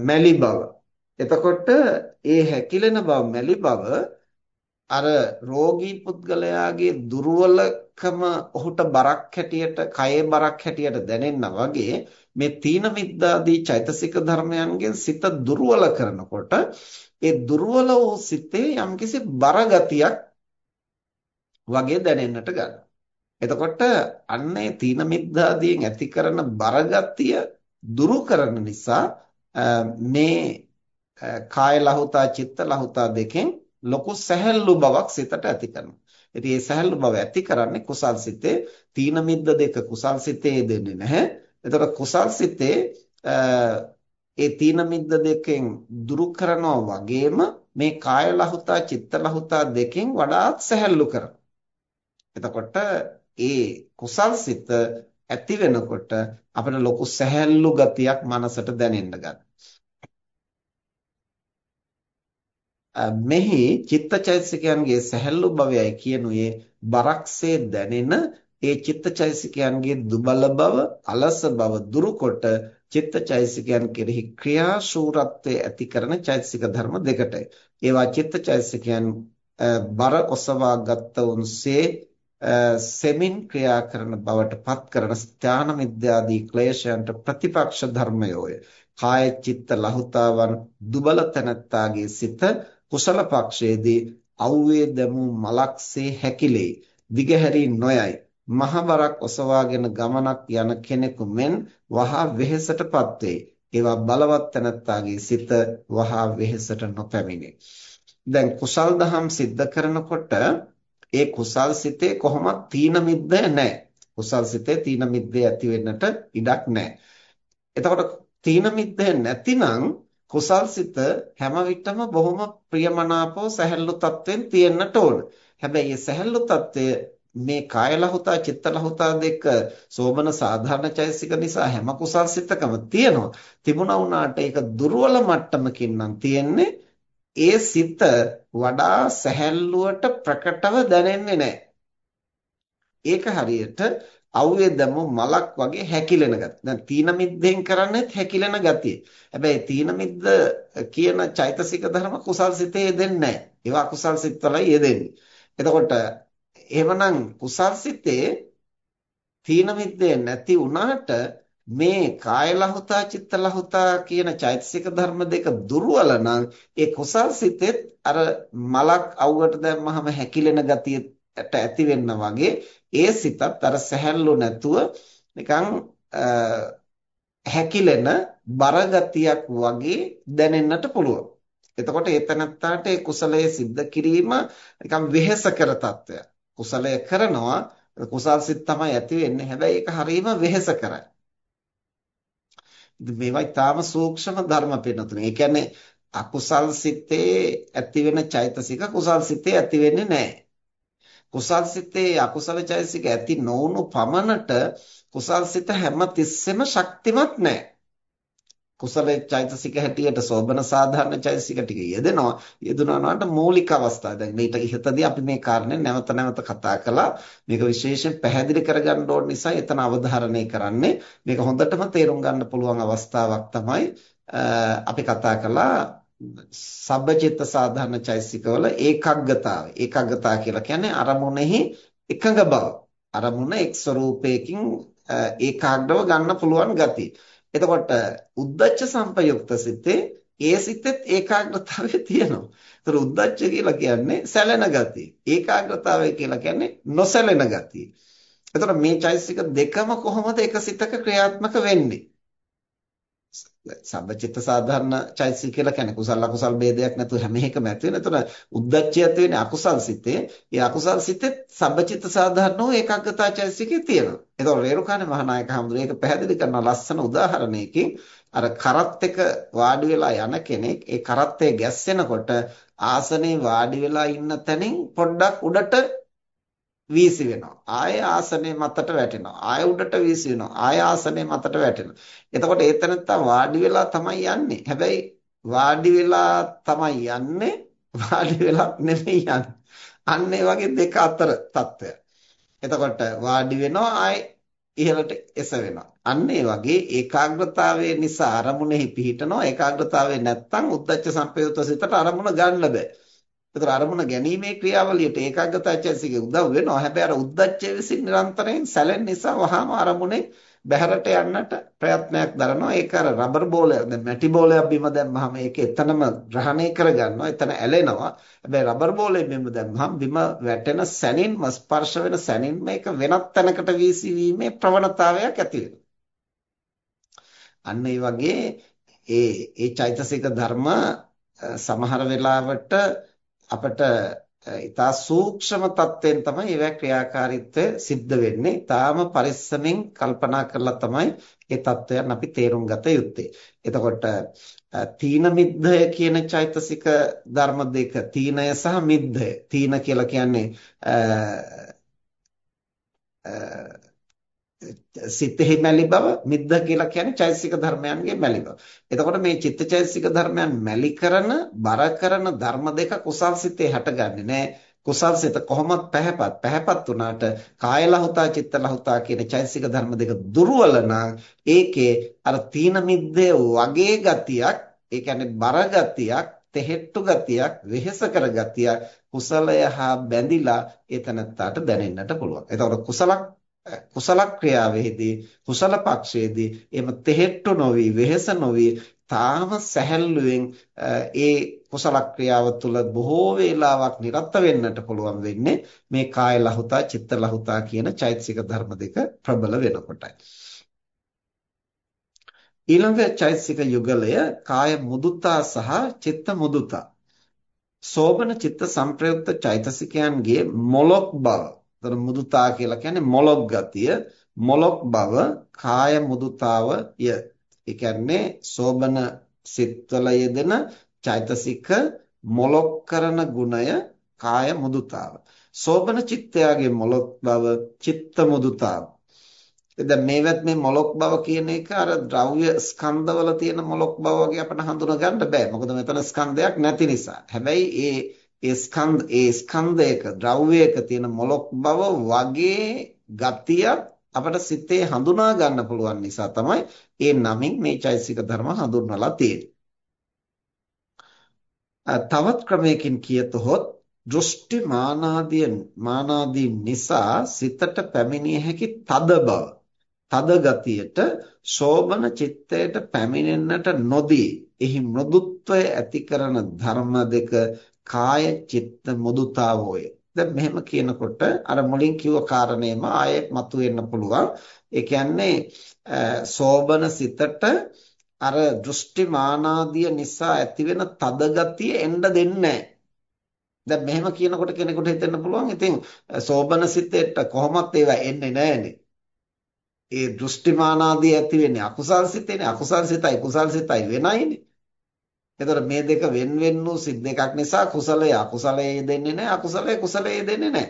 මැලි බව. එතකොට ඒ හැකිලෙන බව මැලි බව අර රෝගී පුද්ගලයාගේ දුර්වලකම ඔහුට බරක් හැටියට, කයේ බරක් හැටියට දැනෙනා වගේ මේ තීන මිද්දාදී චෛතසික ධර්මයන්ගෙන් සිත දුර්වල කරනකොට ඒ දුර්වල වූ සිතේ යම්කිසි බරගතියක් වගේ දැනෙන්නට ගන්නවා. එතකොට අන්නේ තීන මිද්දාදීන් ඇති කරන බරගතිය දුරු කරන නිසා මේ කාය ලහුතා චිත්ත ලහුතා දෙකෙන් ලොකු සැහැල්ලු බවක් සිතට ඇති කරනවා. ඉතින් මේ සැහැල්ලු බව ඇති කරන්නේ කුසල් සිතේ තීන මිද්ද දෙක කුසල් සිතේ දෙන්නේ නැහැ. එතකොට කුසල් සිතේ ඒ තීන මිද්ද දෙකෙන් දුරු කරනවා වගේම මේ කාය ලහුතා චිත්ත ලහුතා දෙකෙන් වඩාත් සැහැල්ලු කරනවා. එතකොට ඒ කුසල් සිත ඇති වෙනකොට අපිට ලොකු සැහැල්ලු ගතියක් මනසට දැනෙන්න ගන්නවා. මෙහි චිත්තචෛතසිකයන්ගේ සැහැල්ලු භවයයි කියනුයේ බරක්සේ දැනෙන ඒ චිත්තචෛතසිකයන්ගේ දුබල බව අලස බව දුරුකොට චිත්තචෛතසිකයන් කෙරෙහි ක්‍රියාශූරත්වයේ ඇති කරන චෛතසික ධර්ම දෙකටයි. ඒවා චිත්තචෛතසිකයන් බර ඔසවා ගත්ත උන්සේ සෙමින් ක්‍රියා කරන බවට පත් කරන ස්ථාන මිද්‍යාදී ක්ලේශයන්ට ප්‍රතිපක්ෂ ධර්මයෝය. කාය චිත්ත ලහුතාවන් දුබල තනත්තාගේ සිත කුසල පක්ෂයේදී අව්වේ දැමූ මලක්සේ හැකිලේ දිගහැරී නොයයි මහබරක් ඔසවාගෙන ගමනක් යන කෙනෙකු මෙන් වහා වෙහෙසටපත් වේ. ඒවා බලවත් තැනැත්තාගේ සිත වහා වෙහෙසට නොපැමිණේ. දැන් කුසල් දහම් සිද්ධ කරනකොට ඒ කුසල් සිතේ කොහොමත් තීන මිද්ද නැහැ. කුසල් සිතේ තීන මිද්දේ ඇති වෙන්නට ඉඩක් නැහැ. එතකොට තීන මිද්ද නැතිනම් කුසල් සිත හැම විටම බොහොම ප්‍රියමනාපව සැහැල්ලු තත්වෙන් තියෙන්නට ඕන. හැබැයි මේ සැහැල්ලු තත්වය මේ කාය ලහුතා චිත්ත ලහුතා දෙක සෝමන සාධාරණ චෛසික නිසා හැම කුසල් සිතකම තියෙනවා. තිබුණා වුණාට ඒක දුර්වල මට්ටමකින් නම් තියෙන්නේ ඒ සිත වඩා සැහැල්ලුවට ප්‍රකටව දැනෙන්නේ නැහැ. ඒක හරියට අවුවේ දැමු මලක් වගේ හැකිලෙන ගතිය. දැන් තීන මිද්දෙන් කරන්නේත් හැකිලෙන ගතිය. හැබැයි තීන මිද්ද කියන චෛතසික ධර්ම කුසල් සිතේ යෙදෙන්නේ නැහැ. ඒවා කුසල් සිත්වලයි යෙදෙන්නේ. එතකොට එහෙමනම් කුසල් සිතේ තීන මිද්දේ නැති වුණාට මේ කාය ලහුතා චිත්ත ලහුතා කියන චෛතසික ධර්ම දෙක දුර්වල නම් ඒ කුසල් සිතෙත් අර මලක් අවුවට දැම්මහම හැකිලෙන ගතියට ඇති වෙන්න වගේ ඒ සිතත් අර සැහැල්ලු නැතුව නිකන් හැකිලෙන බරගතියක් වගේ දැනෙන්නට පුළුවන්. එතකොට ඒ තනත්තාට ඒ කුසලයේ සිද්ධ කිරීම නිකන් වෙහෙසකර තත්වයක්. කුසලය කරනවා කුසල් සිත් තමයි ඇති වෙන්නේ. හැබැයි ඒක හරීම වෙහෙසකරයි. මේවා ඊටාම සූක්ෂම ධර්ම පෙන්නතුනේ. ඒ කියන්නේ අකුසල් සිතේ ඇති වෙන චෛතසික කුසල් සිතේ ඇති වෙන්නේ නැහැ. කුසල් සිතේ අකුසල චෛතසික ඇති නොවුණු පමණට කුසල් සිත හැම තිස්සෙම ශක්තිමත් නැහැ. කුසල චෛතසික හැටියට සෝබන සාධාරණ චෛතසික ටික යෙදෙනවා. යෙදුනාට මූලික අවස්ථා. දැන් මේක ඉහතදී අපි මේ කාරණේ නැවත නැවත කතා කළා. මේක විශේෂයෙන් පැහැදිලි කරගන්න ඕන නිසා එතන අවධාරණය කරන්නේ. මේක හොඳටම තේරුම් ගන්න පුළුවන් අවස්ථාවක් තමයි අපි කතා කළා සබ්බචිත්ත සාධාරණ චෛසිකවල ඒකග්ගතාවය. ඒකග්ගතාව කියලා කියන්නේ අරමුණෙහි එකඟ බව. අරමුණ එක් ස්වરૂපයකින් ඒකාග්‍රව ගන්න පුළුවන් ගතිය. එතකොට උද්දච්ච සංපයුක්ත සිතේ ඒ සිතෙත් ඒකාග්‍රතාවය තියෙනවා. ඒතර උද්දච්ච කියලා කියන්නේ සැලෙන ගතිය. ඒකාග්‍රතාවය කියලා කියන්නේ නොසැලෙන ගතිය. එතකොට මේ චෛසික දෙකම කොහොමද එක සිතක ක්‍රියාත්මක වෙන්නේ? සබ්බචිත්ත සාධාරණ චෛතසික කියලා කියන්නේ කුසල අකුසල් ભેදයක් නැතුව හැම එකම ඇති වෙන. එතන උද්දච්චය ඇති වෙන්නේ අකුසල් සිතේ. ඒ අකුසල් සිතේ සබ්බචිත්ත සාධාරණ වූ ඒකාග්‍රතා චෛතසිකේ තියෙනවා. එතකොට රේරුකාණේ මහානායක හඳුරේ ඒක පැහැදිලි කරන ලස්සන උදාහරණයකින් අර කරත් එක වාඩි වෙලා යන කෙනෙක් ඒ කරත්තේ ගැස්සෙනකොට ආසනේ වාඩි වෙලා ඉන්න තැනින් පොඩ්ඩක් උඩට වීසි වෙනවා. ආය ආසනේ මතට වැටෙනවා. ආය උඩට වීසි වෙනවා. ආය ආසනේ මතට වැටෙනවා. එතකොට ඒතනත්ත වාඩි වෙලා තමයි යන්නේ. හැබැයි වාඩි වෙලා තමයි යන්නේ. වාඩි වෙලා නෙමෙයි යන්නේ. අන්න වගේ දෙක අතර తত্ত্বය. එතකොට වාඩි වෙනවා ආය ඉහළට එස වෙනවා. අන්න වගේ ඒකාග්‍රතාවය නිසා අරමුණෙහි පිහිටනවා. ඒකාග්‍රතාවය නැත්තම් උද්දච්ච සංපයුත්ත සිතට අරමුණ ගන්න බෑ. ඒතර අරමුණ ගැනීමේ ක්‍රියාවලියට ඒකාග්‍රතාවචෛසිකේ උදව් වෙනවා. හැබැයි අර උද්දච්චය විසින් නිරන්තරයෙන් සැලෙන නිසා වහාම අරමුණේ බැහැරට යන්නට ප්‍රයත්නයක් දරනවා. ඒක අර රබර් බෝලයක් දැන් මැටි බෝලයක් බිම දැම්මහම ඒක එතනම ග්‍රහණය කරගන්නවා. එතන ඇලෙනවා. හැබැයි රබර් බෝලේ බිම දැම්මහම බිම වැටෙන සැනින්ම ස්පර්ශ වෙන සැනින්ම ඒක වෙනත් තැනකට වීසිවීමේ ප්‍රවණතාවයක් ඇති අන්න ඒ වගේ ඒ ඒ චෛතසික ධර්ම සමහර වෙලාවට අපිට ඉතා සූක්ෂම තත්ත්වයෙන් තමයි ඒවා ක්‍රියාකාරීත්වය සිද්ධ වෙන්නේ. තාම පරිස්සමෙන් කල්පනා කරලා තමයි ඒ තත්ත්වයන් අපි තේරුම් ගත යුත්තේ. එතකොට තීන මිද්ධය කියන චෛතසික ධර්ම දෙක තීනය සහ මිද්ධය. තීන කියලා කියන්නේ සිතෙහි මැලි බව මිද්ද කියලා කියන්නේ චෛතසික ධර්මයන්ගේ මැලි බව. එතකොට මේ චිත්තචෛතසික ධර්මයන් මැලි කරන බර කරන ධර්ම දෙක කුසල් සිතේ හටගන්නේ නෑ. කුසල් සිත කොහොමත් පැහැපත් පැහැපත් වුණාට කාය ලහුතා චිත්ත ලහුතා කියන චෛතසික ධර්ම දෙක දුර්වල නම් ඒකේ අර තීන මිද්දේ වගේ ගතියක් ඒ කියන්නේ බර ගතියක් තෙහෙට්ටු ගතියක් වෙහෙස කර ගතියක් කුසලය හා බැඳිලා ඒ තනත්තාට දැනෙන්නට පුළුවන්. එතකොට කුසලක් කුසල ක්‍රියාවෙහිදී කුසල පක්ෂයේදී එම තෙහෙට්ටු නොවි වෙහෙස නොවි තාම සැහැල්ලුවෙන් ඒ කුසල ක්‍රියාව තුළ බොහෝ වේලාවක් නිරත වෙන්නට පුළුවන් වෙන්නේ මේ කාය ලහුතා චිත්ත ලහුතා කියන චෛතසික ධර්ම දෙක ප්‍රබල වෙනකොටයි. ඊළඟ චෛතසික යුගලය කාය මුදුතා සහ චිත්ත මුදුතා. සෝබන චිත්ත සංප්‍රයුක්ත චෛතසිකයන්ගේ මොලොක් බව. එතන මුදුතා කියලා කියන්නේ මොලොක් ගතිය. මොලොක් බව කාය මුදුතාවය. ඒ කියන්නේ සෝබන සිත්වල යෙදෙන චෛතසික මොලොක් කරන ගුණය කාය මුදුතාව. සෝබන චිත්තයාගේ මොලොක් බව චිත්ත මුදුතාව. දැන් මේවත් මේ මොලොක් බව කියන එක අර ද්‍රව්‍ය ස්කන්ධවල තියෙන මොලොක් බව වගේ අපිට හඳුනා ගන්න බෑ. මොකද මෙතන ස්කන්ධයක් නැති නිසා. හැබැයි ඒ ඒ ස්කන්ධ ඒ ස්කන්ධයක ද්‍රව්‍යයක තියෙන මොලොක් බව වගේ ගතියක් අපට සිතේ හඳුනා ගන්න පුළුවන් නිසා තමයි ඒ නමින් මේ චෛතසික ධර්ම හඳුන්වලා තියෙන්නේ. තවත් ක්‍රමයකින් කියතොත් දෘෂ්ටි මානාදී මානාදී නිසා සිතට පැමිණිය හැකි තද බව තද ගතියට ශෝභන චිත්තයට පැමිණෙන්නට නොදී එහි මෘදුත්වය ඇති කරන ධර්ම දෙක කාය චිත්ත මුදුතාවෝය. දැන් මෙහෙම කියනකොට අර මුලින් කිව්ව කාරණේම ආයෙත් මතුවෙන්න පුළුවන්. ඒ කියන්නේ සෝබන සිතට අර දෘෂ්ටි මානාදිය නිසා ඇතිවෙන තද ගතිය එන්න දෙන්නේ දැන් මෙහෙම කියනකොට කෙනෙකුට හිතෙන්න පුළුවන් ඉතින් සෝබන සිතේට කොහොමත් ඒවා එන්නේ නැහනේ. ඒ දෘෂ්ටි මානාදී ඇති වෙන්නේ අකුසල් සිතේනේ අකුසල් සිතයි කුසල් සිතයි වෙනයිනේ. එතකොට මේ දෙක වෙන වෙන වූ සිත් දෙකක් නිසා කුසලය අකුසලයේ දෙන්නේ නැහැ අකුසලය කුසලයේ දෙන්නේ නැහැ.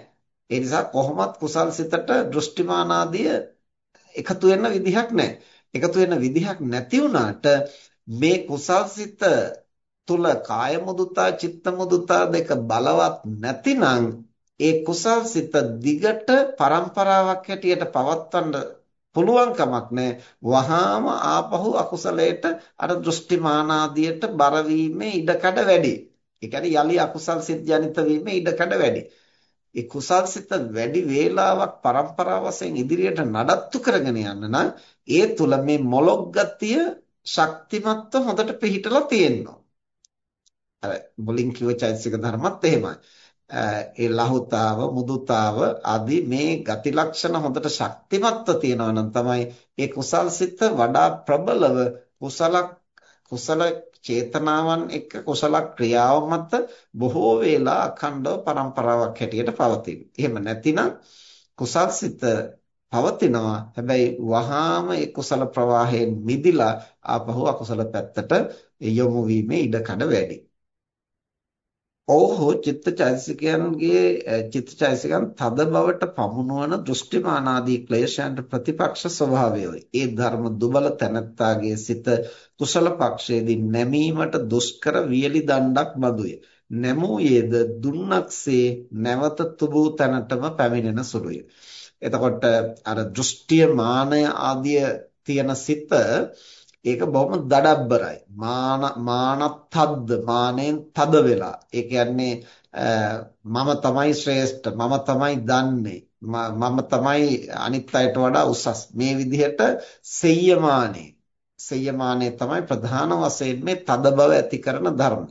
ඒ නිසා කොහොමත් කුසල් සිතට දෘෂ්ටිමාන ආදිය එකතු වෙන්න විදිහක් නැහැ. එකතු වෙන්න විදිහක් නැති වුණාට මේ කුසල් සිත තුල කාය මුදුතා චිත්ත මුදුතා දෙක බලවත් නැතිනම් ඒ කුසල් සිත දිගට પરම්පරාවක් හැටියට පවත්වන්න පුළුවන් කමක් නැහැ. වහාම ආපහු අකුසලයට අර දෘෂ්ටි මානාදියට බර වීමේ ඉඩකඩ වැඩි. ඒ කියන්නේ යලි අකුසල් සිත් ජනිත වීමේ ඉඩකඩ වැඩි. ඒ කුසල් සිත වැඩි වේලාවක් પરම්පරාව වශයෙන් ඉදිරියට නඩත්තු කරගෙන යන්න නම් ඒ තුල මේ මොලොක් ගතිය ශක්තිමත්ව හොඳට පිහිටලා තියෙනවා. අර මුලින් කිව්ව චෛතසික ධර්මත් එහෙමයි. ඒ ලහුතාව මුදුතාව ආදී මේ ගති ලක්ෂණ හොඳට ශක්තිමත්ව තියෙනවා නම් තමයි ඒ කුසල් සිත වඩා ප්‍රබලව කුසල කුසල චේතනාවන් එක්ක කුසල ක්‍රියාව මත බොහෝ වේලා අඛණ්ඩව પરම්පරාවක් හැටියට පවතින. එහෙම නැතිනම් කුසල් සිත පවතිනවා. හැබැයි වහාම ඒ කුසල ප්‍රවාහයෙන් මිදිලා ආපහු අකුසල පැත්තට යොමු වීමේ ඉඩකඩ වැඩි. ඔව්හෝ චිත්තචෛතසිකයන්ගේ චිත්තචෛතසිකයන් තද බවට පමුණුවන දෘෂ්ටිමානාදී ක්ලේශයන්ට ප්‍රතිපක්ෂ ස්වභාවයයි. ඒ ධර්ම දුබල තැනැත්තාගේ සිත කුසල පක්ෂයේදී නැමීමට දුෂ්කර වියලි දණ්ඩක් බඳුය. නැමුයේද දුන්නක්සේ නැවත තුබූ තැනටම පැමිණෙන සුළුය. එතකොට අර දෘෂ්ටිය මානය ආදිය තියෙන සිත ඒක බොහොම දඩබ්බරයි. මාන මානත්තද්ද මානෙන් තද වෙලා. ඒ කියන්නේ මම තමයි ශ්‍රේෂ්ඨ මම තමයි දන්නේ මම තමයි අනිත් අයට වඩා උසස් මේ විදිහට සෙය්‍යමානේ සෙය්‍යමානේ තමයි ප්‍රධාන වශයෙන් මේ තද බව ඇති කරන ධර්ම.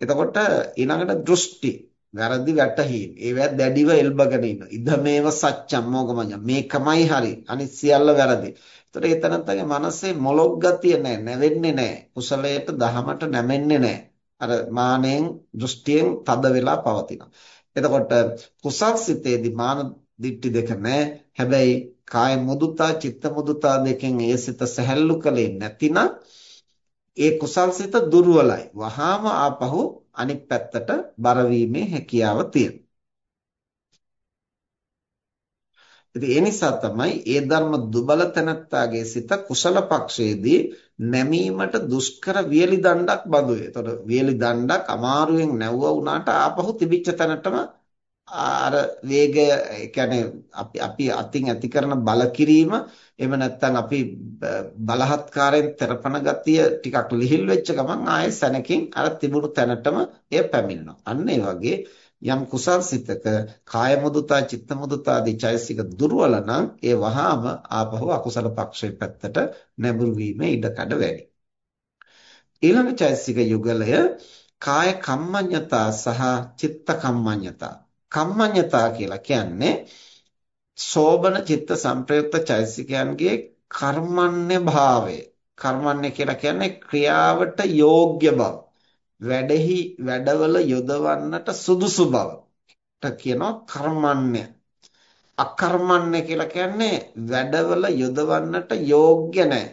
එතකොට ඊළඟට දෘෂ්ටි වැරදි වැටහීම ඒවැ දැඩිව එල්බගෙන ඉන්න. ඉදමේව සත්‍යම් මොගමඤ්ඤ මේකමයි හරි අනිත් සියල්ල වැරදි. එතකොට ඒ තනත්තගේ මනසේ මොලොක් ගතිය නැහැ, නැවෙන්නේ නැහැ. කුසලයට දහමට නැමෙන්නේ නැහැ. අර මානෙන් දෘෂ්ටියෙන් තද වෙලා පවතිනවා. එතකොට කුසල් සිතේදී මාන දිට්ටි දෙක නැහැ. හැබැයි කාය මුදුතා, චිත්ත මුදුතා දෙකෙන් ඒ සිත සැහැල්ලු කලේ නැතිනම් ඒ කුසල් සිත දුර්වලයි. වහාම ආපහු අනිත් පැත්තට බර හැකියාව තියෙනවා. ඉතින් ඒ නිසා තමයි ඒ ධර්ම දුබල තැනත්තාගේ සිත කුසල පක්ෂයේදී නැමීමට දුෂ්කර වියලි දණ්ඩක් බඳුවේ. එතකොට වියලි දණ්ඩක් අමාරුවෙන් නැවුවා වුණාට ආපහු තිබිච්ච තැනටම අර වේගය ඒ කියන්නේ අපි අපි අතින් ඇති කරන බල කිරීම එහෙම නැත්නම් අපි බලහත්කාරයෙන් තෙරපන ගතිය ටිකක් ලිහිල් වෙච්ච ගමන් ආයෙ සැනකින් අර තිබුණු තැනටම එය පැමිණෙනවා. අන්න ඒ වගේ යම් කුසල් සිතක කාය මුදුතා චිත්ත මුදුතා ආදී චෛසික දුර්වල නම් ඒ වහාම ආපහු අකුසල පක්ෂයේ පැත්තට නැඹුරු වීමේ ඉඩකඩ වැඩි. ඊළඟ චෛසික යුගලය කාය කම්මඤ්ඤතා සහ චිත්ත කම්මඤ්ඤතා. කම්මඤ්ඤතා කියලා කියන්නේ සෝබන චිත්ත සංප්‍රයුක්ත චෛසිකයන්ගේ කර්මන්නේ භාවය. කර්මන්නේ කියලා කියන්නේ ක්‍රියාවට යෝග්‍ය බව. වැඩෙහි වැඩවල යොදවන්නට සුදුසු බවට කියනවා කර්මන්නේ. අකර්මන්නේ කියලා කියන්නේ වැඩවල යොදවන්නට යෝග්‍ය නැහැ.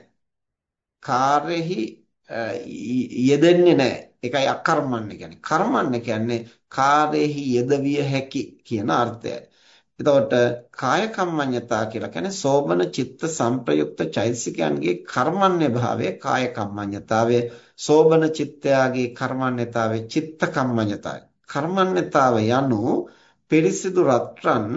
කාර්යෙහි යෙදෙන්නේ නැහැ. ඒකයි අකර්මන්නේ කියන්නේ. කර්මන්නේ කියන්නේ කාර්යෙහි යෙදවිය හැකි කියන අර්ථයයි. එතකොට කාය කම්මඤ්ඤතා කියලා කියන්නේ සෝබන චිත්ත සංප්‍රයුක්ත චෛතසිකයන්ගේ කර්මන්නේ භාවය කාය කම්මඤ්ඤතාවය සෝබන චිත්තයාගේ කර්මන්නේතාවය චිත්ත කම්මඤ්ඤතාවය. කර්මන්නේතාව යනු පිරිසිදු රත්රන්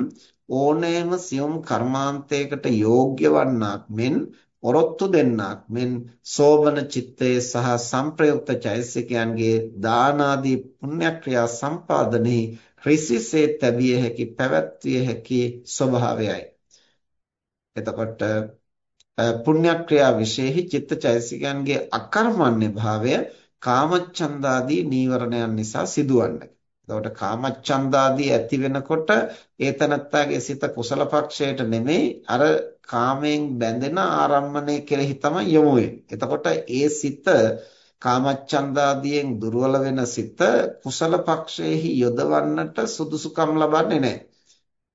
ඕනෑම සියුම් කර්මාන්තයකට යෝග්‍ය වන්නක් මෙන් ඔරොත්තු දෙන්නක් මෙන් සෝබන චිත්තයේ සහ සංප්‍රයුක්ත චෛතසිකයන්ගේ දාන ආදී පුණ්‍යක්‍රියා සම්පාදනයේ රිසිසේ තැබිය හැකි පැවැත්විය හැකි ස්වභාවයයි. එතකොට පුණ්‍යක්‍රියා විශේෂයි චිත්තචෛසිකයන්ගේ අකර්මණ්‍ය භාවය කාමච්ඡන්දාදී නීවරණයන් නිසා සිදුවන්නේ. එතකොට කාමච්ඡන්දාදී ඇති වෙනකොට ඒතනත්තාගේ සිත කුසල පක්ෂයට නෙමෙයි අර කාමයෙන් බැඳෙන ආරම්මණය කෙරෙහි තමයි යොමු එතකොට ඒ සිත කාමච්ඡන්දාදියෙන් දුර්වල වෙන සිත කුසල පක්ෂයේහි යොදවන්නට සුදුසුකම් ලබන්නේ නැහැ.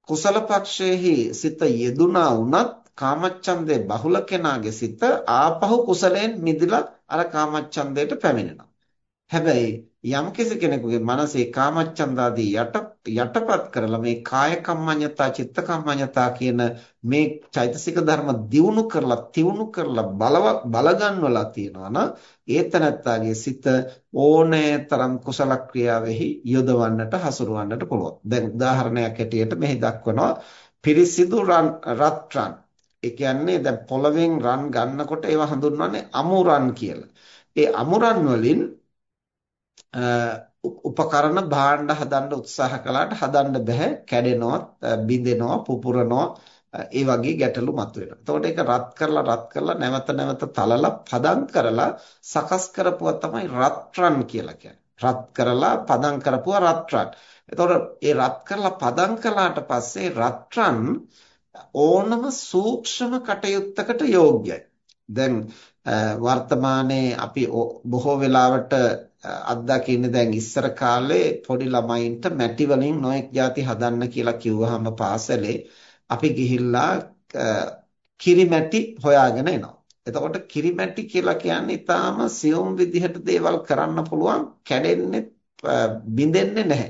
කුසල පක්ෂයේහි සිත යෙදුනා වුණත් කාමච්ඡන්දේ බහුල කෙනාගේ සිත ආපහු කුසලයෙන් මිදලා අර කාමච්ඡන්දයට පැමිණෙනවා. හැබැයි යම් කෙනෙකුගේ මනසේ කාමච්ඡන්දාදී යට යටපත් කරලා මේ කාය කම්මඤ්ඤතා චිත්ත කම්මඤ්ඤතා කියන මේ චෛතසික ධර්ම දියුණු කරලා තියුණු කරලා බලව බලගන්වලා තියනවා නම් ඒතනත්තාගේ සිත ඕනෑ තරම් කුසල ක්‍රියාවෙහි යොදවන්නට හසුරවන්නට පුළුවන්. දැන් උදාහරණයක් ඇටියට මෙහි දක්වනවා පිරිසිදු රත්රන් ඒ කියන්නේ දැන් පොළවෙන් රන් ගන්නකොට ඒවා හඳුන්වන්නේ අමුරන් කියලා. ඒ අමුරන් වලින් උපකරණ භාණ්ඩ හදන්න උත්සාහ කළාට හදන්න බෑ කැඩෙනවා බිඳෙනවා පුපුරනවා ඒ වගේ ගැටලු මතුවෙනවා. එතකොට ඒක රත් කරලා රත් කරලා නැවත නැවත තලලා පදම් කරලා සකස් කරපුවා තමයි රත්රන් කියලා කියන්නේ. රත් කරලා පදම් කරපුවා රත්රන්. එතකොට ඒ රත් කරලා පදම් කළාට පස්සේ රත්රන් ඕනම සූක්ෂම කටයුත්තකට යෝග්‍යයි. දැන් වර්තමානයේ අපි බොහෝ වෙලාවට අත්දකින්නේ දැන් ඉස්සර කාලේ පොඩි ළමයින්ට මැටි වලින් නොඑක් ಜಾති හදන්න කියලා කිව්වහම පාසලේ අපි ගිහිල්ලා කිරිමැටි හොයාගෙන එනවා. එතකොට කිරිමැටි කියලා කියන්නේ ඊටාම සියුම් විදිහට දේවල් කරන්න පුළුවන් කැඩෙන්නේ බිඳෙන්නේ නැහැ.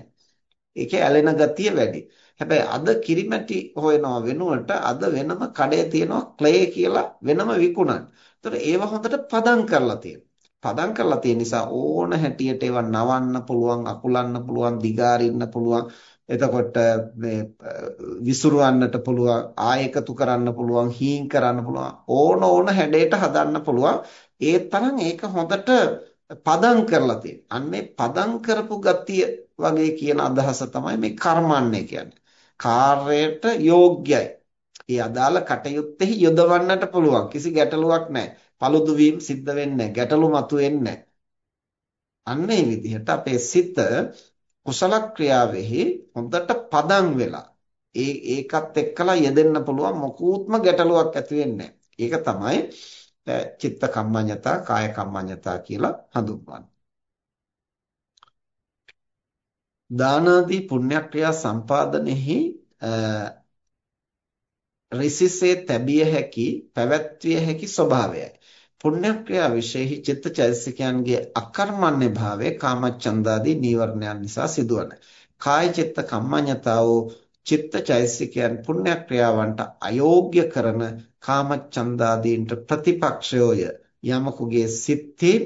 ඒකේ ඇලෙන ගතිය වැඩි. හැබැයි අද කිරිමැටි හොයනවා වෙනුවට අද වෙනම කඩේ තියෙනවා ක්ලේ කියලා වෙනම විකුණන. ඒතර ඒව හොඳට පදම් කරලා තියෙනවා. පදම් කරලා තියෙන නිසා ඕන හැටියට ඒවා නවන්න පුළුවන් අකුලන්න පුළුවන් දිගාරින්න පුළුවන් එතකොට මේ විසුරුවන්නට පුළුවන් ආයකතු කරන්න පුළුවන් හීන් කරන්න පුළුවන් ඕන ඕන හැඩයට හදන්න පුළුවන් ඒ තරම් ඒක හොඳට පදම් කරලා තියෙන. අන්නේ පදම් කරපු ගතිය වගේ කියන අදහස තමයි මේ කර්මන්නේ කියන්නේ. කාර්යයට යෝග්‍යයි. ඒ අදාළ කටයුත්තේ යොදවන්නට පුළුවන්. කිසි ගැටලුවක් නැහැ. Paludu වීම සිද්ධ වෙන්නේ ගැටලු මතුවෙන්නේ අන්න ඒ විදිහට අපේ සිත කුසල ක්‍රියාවෙහි හොඳට පදම් වෙලා ඒ ඒකත් එක්කලා යෙදෙන්න පුළුවන් මොකුත්ම ගැටලුවක් ඇති වෙන්නේ ඒක තමයි චිත්ත කම්මඤ්ඤතා කාය කම්මඤ්ඤතා කියලා හඳුන්වන්නේ. දානාදී පුණ්‍යක්‍රියා සම්පාදනෙහි රිසිසේ තැබිය හැකි පැවැත්විය හැකි ස්වභාවයයි. පුණ්‍යක්‍රියා විශේෂයි චිත්තචෛතසිකයන්ගේ අකර්මණ්‍ය භාවය කාමච්ඡන්දාදී නීවරණයන් නිසා සිදුවන. කාය චිත්ත කම්මඤ්ඤතාවෝ චිත්තචෛතසිකයන් පුණ්‍යක්‍රියාවන්ට අයෝග්‍ය කරන කාමච්ඡන්දාදීන්ට ප්‍රතිපක්ෂයෝය. යමකුගේ සිත්තේ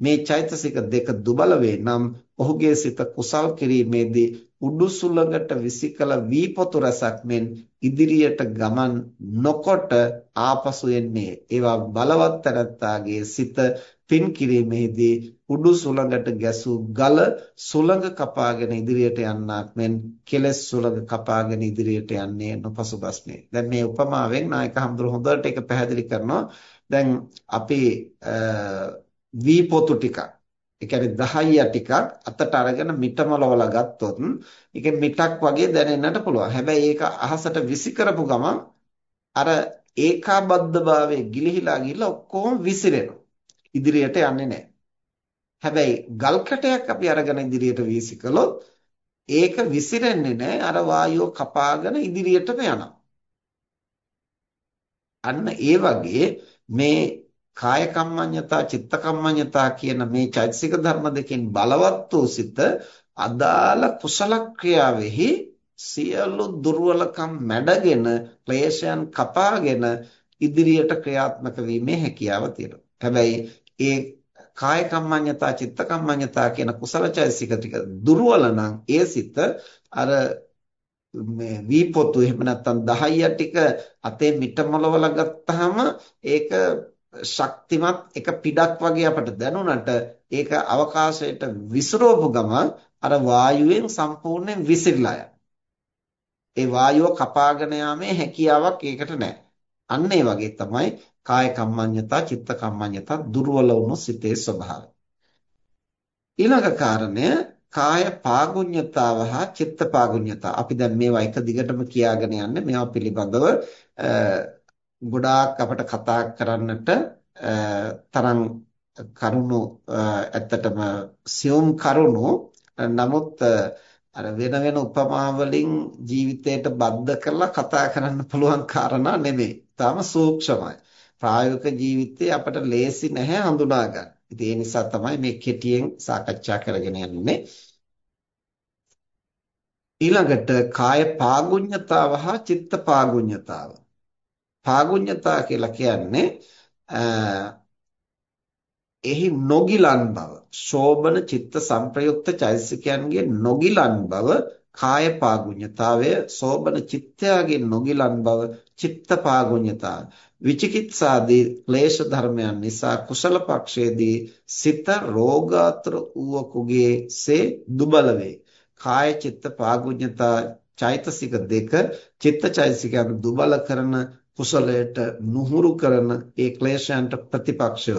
මේ චෛතසික දෙක දුබල වේ නම් ඔහුගේ සිත කුසල් කිරීමේදී උඩු සුළඟට විසිකල වී පොතු රසක් මෙන් ඉදිරියට ගමන් නොකොට ආපසු එන්නේ. ඒවා බලවත් තැනැත්තාගේ සිත පින් කිරීමේදී උඩු සුළඟට ගැසූ ගල සුළඟ කපාගෙන ඉදිරියට යන්නක් මෙන් කෙලස් සුළඟ කපාගෙන ඉදිරියට යන්නේ නොපසුබස්නේ. දැන් මේ උපමාවෙන් නායක හඳුර හොඳට ඒක පැහැදිලි කරනවා. දැන් අපි වී පොතු ටිකක් ඒ කියන්නේ දහයිය ටිකක් අතට අරගෙන මිටමලවලා ගත්තොත් ඒකේ මිටක් වගේ දැනෙන්නට පුළුවන්. හැබැයි ඒක අහසට විසි කරපු ගමන් අර ඒකාබද්ධභාවයේ ගිලිහිලා ගිහිල්ලා ඔක්කොම විසිරෙනවා. ඉදිරියට යන්නේ නැහැ. හැබැයි ගල් කැටයක් අපි අරගෙන ඉදිරියට වීසි කළොත් ඒක විසිරෙන්නේ නැහැ. අර වායුව කපාගෙන ඉදිරියටම යනවා. අන්න ඒ වගේ මේ කාය කම්මඤ්ඤතා චිත්ත කම්මඤ්ඤතා කියන මේ චෛතසික ධර්ම දෙකෙන් බලවත් වූ සිත අදාළ කුසල ක්‍රියාවෙහි සියලු දුර්වලකම් මැඩගෙන ක්ලේශයන් කපාගෙන ඉදිරියට ක්‍රියාත්මක වීමේ හැකියාව තියෙනවා. හැබැයි ඒ කාය කම්මඤ්ඤතා චිත්ත කම්මඤ්ඤතා කියන කුසල චෛතසික ටික දුර්වල නම් ඒ සිත අර මේ වී පොතු එහෙම නැත්නම් දහයිය ටික අතේ මිටමලවල ගත්තාම ඒක ශක්තිමත් එක පිටක් වගේ අපට දැනුණට ඒක අවකාශයට විසිරවපු ගමන් අර වායුවෙන් සම්පූර්ණයෙන් විසිරලා ඒ වායුව කපාගෙන යාමේ හැකියාවක් ඒකට නැහැ. අන්න ඒ වගේ තමයි කාය කම්මඤ්ඤතා චිත්ත කම්මඤ්ඤතා දුර්වල වුණු සිතේ ස්වභාවය. ඊළඟ කාරණය කාය පාගුඤ්ඤතාව හා චිත්ත පාගුඤ්ඤතාව. අපි දැන් මේවා එක දිගටම කියාගෙන යන්නේ මේවා පිළිබඳව ගොඩාක් අපට කතා කරන්නට තරම් කරුණු ඇත්තටම සියුම් කරුණු නමුත් අර වෙන වෙන උපමා වලින් ජීවිතයට බද්ධ කරලා කතා කරන්න පුළුවන් කාරණා නෙමෙයි. තාම සූක්ෂමයි. ප්‍රායෝගික ජීවිතේ අපට ලේසි නැහැ හඳුනා ගන්න. ඉතින් ඒ නිසා තමයි මේ කෙටියෙන් සාකච්ඡා කරගෙන යන්නේ. ඊළඟට කාය පාගුඤ්ඤතාව හා චිත්ත පාගුඤ්ඤතාව. පාගුඤ්ඤතා කියලා කියන්නේ එහි නොගිලන් බව. ශෝබන චිත්ත සංප්‍රයුක්ත චෛතසිකයන්ගේ නොගිලන් බව කාය පාගුඤ්ඤතාවය සෝබන චිත්තයාගේ නොගිලන් බව චිත්ත පාගුඤ්ඤතාව විචිකිත්සාදී ක්ලේශ ධර්මයන් නිසා කුසල පක්ෂයේදී සිත රෝගාතුර වූවකුගේ සේ දුබල වේ. කාය චිත්ත පාගුඤ්ඤතා චෛතසික දෙක චිත්ත චෛතසිකයන් දුබල කරන කුසලයට නුහුරු කරන ඒ ක්ලේශයන්ට ප්‍රතිපක්ෂය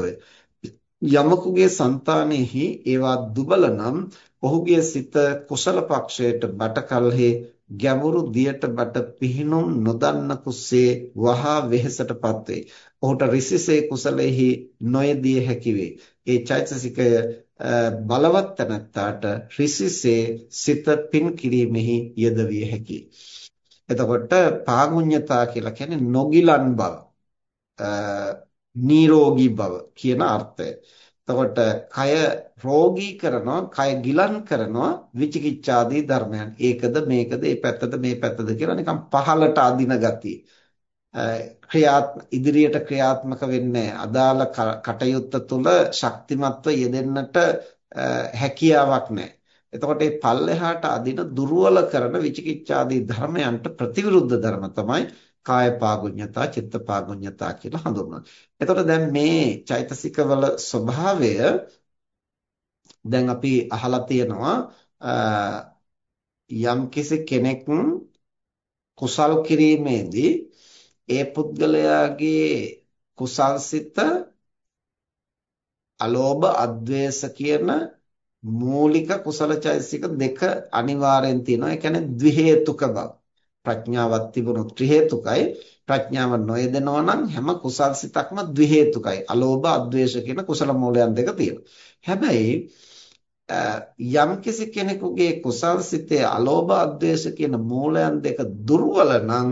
යමකුගේ సంతානෙහි ඒවා දුබල නම් ඔහුගේ සිත කුසල පක්ෂයට බටකල්හි ගැඹුරු දියට බට පිහිනුම් නොදන්න කුස්සේ වහා වෙහෙසටපත් වේ. ඔහුට රිසිසේ කුසලෙහි නොයදී හැකි වේ. ඒ චෛතසිකය බලවත් තැනැත්තාට රිසිසේ සිත පින් කිරීමෙහි යෙදවිය හැකියි. එතකොට පාගුඤ්ඤතා කියලා කියන්නේ නොගිලන් බව. නිරෝගී බව කියන අර්ථය. එතකොට කය රෝගී කරනවා, කය ගිලන් කරනවා විචිකිච්ඡාදී ධර්මයන්. ඒකද මේකද මේ පැත්තද මේ පැත්තද කියලා නිකන් පහලට අදින ගතිය. ක්‍රියාත්ම ඉදිරියට ක්‍රියාත්මක වෙන්නේ අදාළ කටයුත්ත තුළ ශක්තිමත්ව යෙදෙන්නට හැකියාවක් නැහැ. එතකොට මේ පල්ලෙහාට අදින දුර්වල කරන විචිකිච්ඡාදී ධර්මයන්ට ප්‍රතිවිරුද්ධ ධර්ම තමයි කාය පාගුඤ්ඤතා චිත්ත පාගුඤ්ඤතා කියලා හඳුන්වන්නේ. එතකොට දැන් මේ චෛතසිකවල ස්වභාවය දැන් අපි අහලා තියෙනවා යම්කිසි කෙනෙක් කුසල් කිරීමේදී ඒ පුද්ගලයාගේ කුසල්සිත අලෝභ අද්වේෂ කියන මූලික කුසල චෛතසික දෙක අනිවාර්යෙන් තියෙනවා. ඒ කියන්නේ ද්වි හේතුක බව. ප්‍රඥාවක් තිබුණොත් ත්‍රි හේතුකයි. ප්‍රඥාව නොයදෙනවා නම් හැම කුසල් සිතක්ම ද්වි හේතුකයි. අලෝභ, අද්වේෂ කියන කුසල මූලයන් දෙක තියෙනවා. හැබැයි යම්කිසි කෙනෙකුගේ කුසල් සිතේ අලෝභ, අද්වේෂ කියන මූලයන් දෙක දුර්වල නම්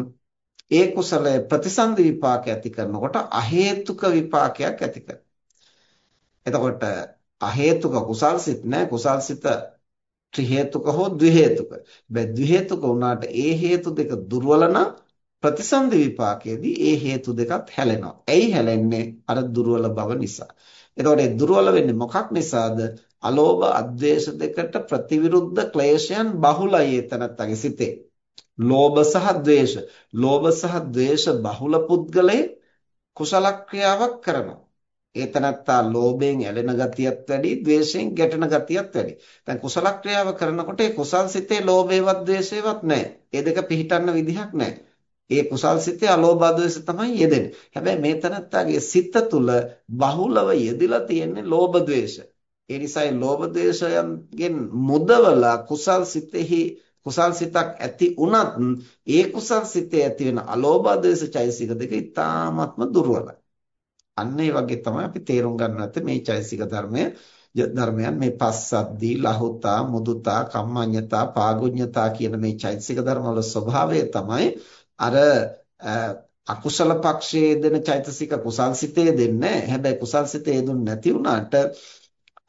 ඒ කුසලය ප්‍රතිසන්දි විපාක ඇති කරනකොට අහේතුක විපාකයක් ඇති කරනවා. එතකොට අහේතුක කුසල්සිත නැහැ කුසල්සිත ත්‍රි හේතුක හෝ ද්වි හේතුක. හැබැයි ද්වි හේතුක වුණාට ඒ හේතු දෙක දුර්වල නම් ප්‍රතිසන්දි විපාකයේදී ඒ හේතු දෙකත් හැලෙනවා. ඇයි හැලෙන්නේ? අර දුර්වල බව නිසා. එතකොට ඒ දුර්වල වෙන්නේ මොකක් නිසාද? අලෝභ අද්වේෂ දෙකට ප්‍රතිවිරුද්ධ ක්ලේශයන් බහුලයි එතනත්තගේ සිතේ. ලෝභ සහ ද්වේෂ. ලෝභ සහ ද්වේෂ බහුල පුද්ගලයේ කුසල ක්‍රියාවක් කරනවා. ඒ තනත්තා ලෝභයෙන් ඇලෙන ගතියත් වැඩි, ද්වේෂයෙන් ගැටෙන ගතියත් වැඩි. දැන් කුසල ක්‍රියාව කරනකොට ඒ කුසල් සිතේ ලෝභයවත් ද්වේෂයවත් නැහැ. ඒ දෙක පිහිටන්න විදිහක් නැහැ. ඒ කුසල් සිතේ අලෝභ ද්වේෂ තමයි යෙදෙන්නේ. හැබැයි මේ තනත්තාගේ සිත තුළ බහුලව යෙදিলা තියෙන්නේ ලෝභ ද්වේෂ. ඒ නිසායි ලෝභ ද්වේෂයන්ගෙන් මුදවලා කුසල් සිතෙහි කුසල් සිතක් ඇති වුණත් ඒ කුසල් සිතේ ඇති වෙන අලෝභ ද්වේෂ චෛසික දෙක ඉතාමත්ම දුර්වලයි. අන්න ඒ වගේ තමයි අපි තේරුම් ගන්න නැත්තේ මේ චෛසික ධර්මය. ධර්මයන් මේ පස්සද්දී ලහුතා මුදුතා කම්මඤ්ඤතා පාගුඤ්ඤතා කියන මේ චෛතසික ධර්ම වල ස්වභාවය තමයි අර අකුසල පක්ෂයේ දෙන චෛතසික කුසල්සිතේ දෙන්නේ හැබැයි කුසල්සිතේ දුන්න නැති වුණාට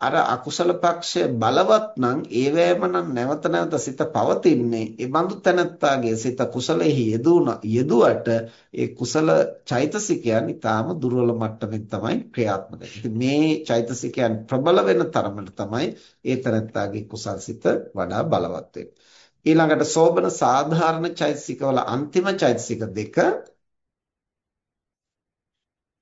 අර අකුසල පක්ෂය බලවත් නම් ඒවැයම නම් නැවත නැවත සිත පවතින්නේ ඒ බඳු තැනත්තාගේ සිත කුසලෙහි යෙදුණ යෙදුවට ඒ කුසල චෛතසිකයන් ඊටාම දුර්වල මට්ටමින් තමයි ක්‍රියාත්මක වෙන්නේ. මේ චෛතසිකයන් ප්‍රබල වෙන තරමට තමයි ඒ තැනත්තාගේ කුසල් සිත වඩා බලවත් වෙන්නේ. ඊළඟට සෝබන සාධාරණ චෛතසිකවල අන්තිම චෛතසික දෙක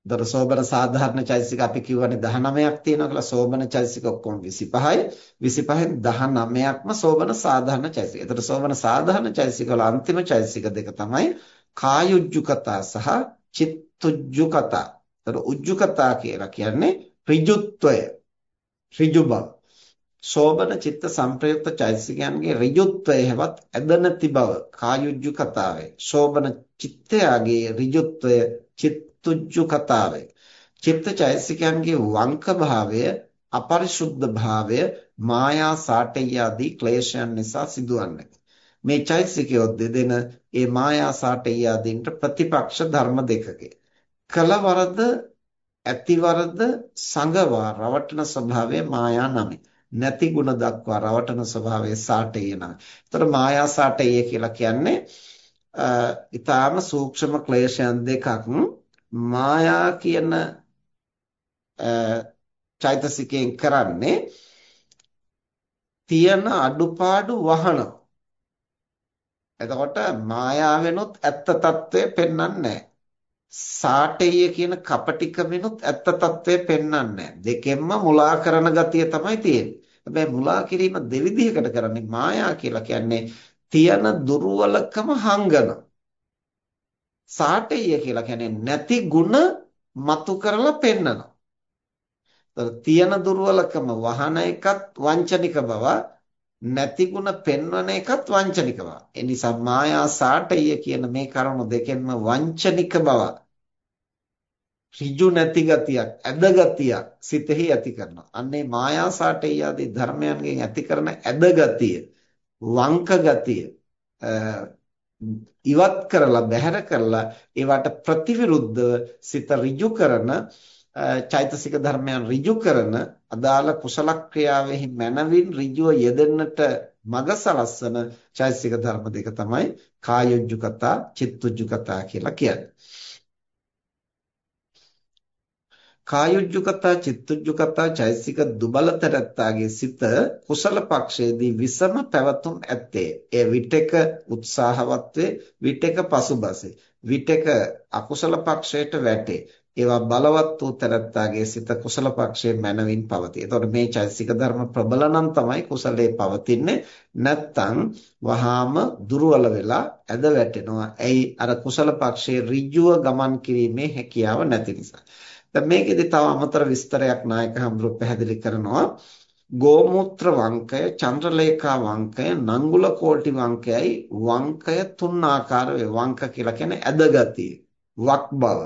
දර සෝබන සාධාරණ චෛතසික අපි කියවනේ 19ක් තියෙනවා කියලා සෝබන චෛතසික ඔක්කොම 25යි 25න් 19ක්ම සෝබන සාධාරණ චෛතසික. ඒතර සෝබන සාධාරණ චෛතසික වල අන්තිම චෛතසික දෙක තමයි කායුජ්ජුකතා සහ චිත්තුජ්ජුකතා. ඒතර උජ්ජුකතා කියලා කියන්නේ ඍජුත්වය. ඍජු බව. සෝබන චිත්ත සංප්‍රයුක්ත චෛතසිකයන්ගේ ඍජුත්වය හැවත් ඇද නැති බව කායුජ්ජුකතාවේ. සෝබන චිත්තයාගේ ඍජුත්වය චිත්ත තුජ්ජු කතාවය. චිත්ත චෛතසිකයන්ගේ වංක භාවය, අපරිශුද්ධ භාවය, මායා සාටය ආදී ක්ලේශයන් නිසා සිදුවන්නේ. මේ චෛතසිකයෝ දෙදෙන ඒ මායා සාටය ආදීන්ට ප්‍රතිපක්ෂ ධර්ම දෙකකේ. කලවරද ඇතිවරද සංගවා රවටන ස්වභාවය මායා නමයි. නැති ಗುಣ දක්වා රවටන ස්වභාවය සාටය නමයි. ඒතර මායා සාටය කියලා කියන්නේ ඊටාම සූක්ෂම ක්ලේශයන් දෙකක් මායා කියන චෛතසිකයෙන් කරන්නේ තියෙන අඩුපාඩු වහනවා. එතකොට මායාවෙනුත් ඇත්ත తත්වය පෙන්වන්නේ සාටේය කියන කපටිකමිනුත් ඇත්ත తත්වය පෙන්වන්නේ දෙකෙන්ම මුලා කරන ගතිය තමයි තියෙන්නේ. හැබැයි මුලා කිරීම දෙවිධයකට කරන්නේ මායා කියලා කියන්නේ තියෙන දුර්වලකම හංගනවා. සාටය කියලා කියන්නේ නැති ಗುಣ මතු කරලා පෙන්නනවා. තියෙන දුර්වලකම වහන එකත් වංචනික බව නැති ಗುಣ පෙන්වන එකත් වංචනික බව. ඒ නිසා මායා සාටය කියන මේ කරුණු දෙකෙන්ම වංචනික බව ඍජු නැති ගතියක්, ඇද ගතියක් සිතෙහි ඇති කරනවා. අන්නේ මායා සාටය ආදී ධර්මයන්ගෙන් ඇති කරන ඇද ගතිය, වංක ගතිය ඉවත් කරලා බැහැර කරලා ඒවට ප්‍රතිවිරුද්ධව සිත ඍජු කරන චෛතසික ධර්මයන් ඍජු කරන අදාළ කුසල ක්‍රියාවෙහි මනවින් ඍජුව යෙදෙන්නට මඟ සලස්වන චෛතසික ධර්ම දෙක තමයි කායුජ්ජුකතා චිත්තුජ්ජුකතා කියලා කියන්නේ. කායුජ්ජුකතා චිත්තුජ්ජුකතා චෛසික දුබලතරත්තාගේ සිත කුසල පක්ෂයේදී විසම පැවතුම් ඇත්තේ එය විටක උත්සාහවත් වේ විටක පසුබසේ විටක අකුසල පක්ෂයට වැටේ ඒවා බලවත් වූ තරත්තාගේ සිත කුසල පක්ෂයේ මනවින් පවතී. එතකොට මේ චෛසික ධර්ම ප්‍රබල නම් තමයි කුසලයේ පවතින්නේ. නැත්තම් වහාම දුර්වල වෙලා ඇද වැටෙනවා. ඇයි අර කුසල පක්ෂයේ ඍජුව ගමන් කිරීමේ හැකියාව නැති නිසා. දැන් මේකෙදි තව අමතර විස්තරයක් නායක හඳුරු පැහැදිලි කරනවා. ගෝමූත්‍ර වංකය, චන්ද්‍රලේඛා වංකය, නංගුල කෝටි වංකයයි වංකය තුන් ආකාර වේ. වංක කියලා කියන්නේ ඇදගතිය, වක් බව.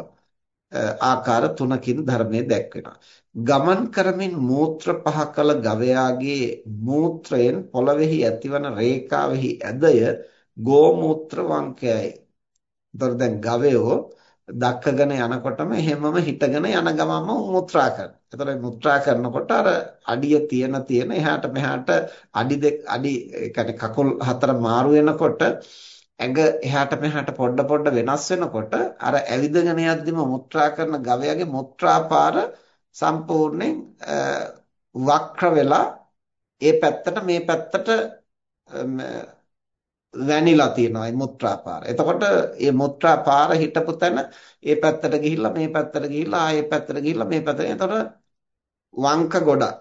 ආකාර තුනකින් ධර්මයේ දැක්වෙනවා. ගමන් කරමින් මූත්‍ර පහ කළ ගවයාගේ මූත්‍රයෙන් පොළවේහි ඇතිවන රේඛාවෙහි ඇදය ගෝමූත්‍ර වංකයයි. එතකොට දැන් ගවයෝ දක්කගෙන යනකොටම එහෙමම හිටගෙන යන ගමන්ම මුත්‍රා කරනවා. එතකොට මුත්‍රා කරනකොට අර අඩිය තියෙන තියෙන එහාට මෙහාට අඩි දෙක අඩි يعني කකුල් හතර මාරු වෙනකොට ඇඟ එහාට මෙහාට පොඩ පොඩ වෙනස් වෙනකොට අර ඇවිදගෙන යද්දිම මුත්‍රා කරන ගවයාගේ මුත්‍රාපාර සම්පූර්ණයෙන් වක්‍ර වෙලා ඒ පැත්තට මේ පැත්තට වැනිලා තියෙනවා මේ මුත්‍රා පාර. එතකොට මේ මුත්‍රා පාර හිටපු තැන ඒ පැත්තට ගිහිල්ලා මේ පැත්තට ගිහිල්ලා ආයේ පැත්තට ගිහිල්ලා මේ පැත්තට. එතකොට වංක ගොඩක්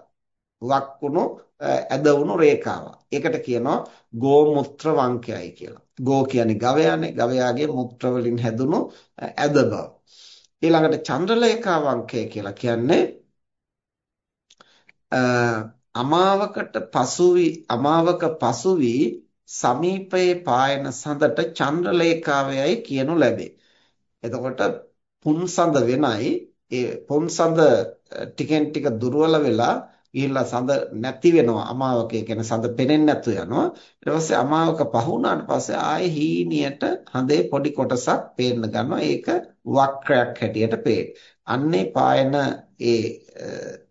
වක්කුණු ඇදවුණු රේඛාවක්. ඒකට කියනවා ගෝමුත්‍ර වංකයයි කියලා. ගෝ කියන්නේ ගවයානේ. ගවයාගේ මුත්‍ර වලින් හැදුණු ඇද බව. ඊළඟට චන්ද්‍රලේඛා වංකය කියලා කියන්නේ අමාවකට පසුවි අමාවක පසුවි සමීපයේ පායන සඳට චන්ද්‍රලේඛාවයයි කියනු ලැබේ. එතකොට පුන්සඳ වෙනයි ඒ පුන්සඳ ටිකෙන් ටික දුර්වල වෙලා ගිහිල්ලා සඳ නැති වෙනවා අමාවකේ කියන්නේ සඳ පෙනෙන්නේ නැතු යනවා ඊට පස්සේ අමාවක පහ වුණාට පස්සේ ආයේ හීනියට හඳේ පොඩි කොටසක් පේන්න ගන්නවා ඒක වක්‍රයක් හැටියට පේන. අන්නේ පායන ඒ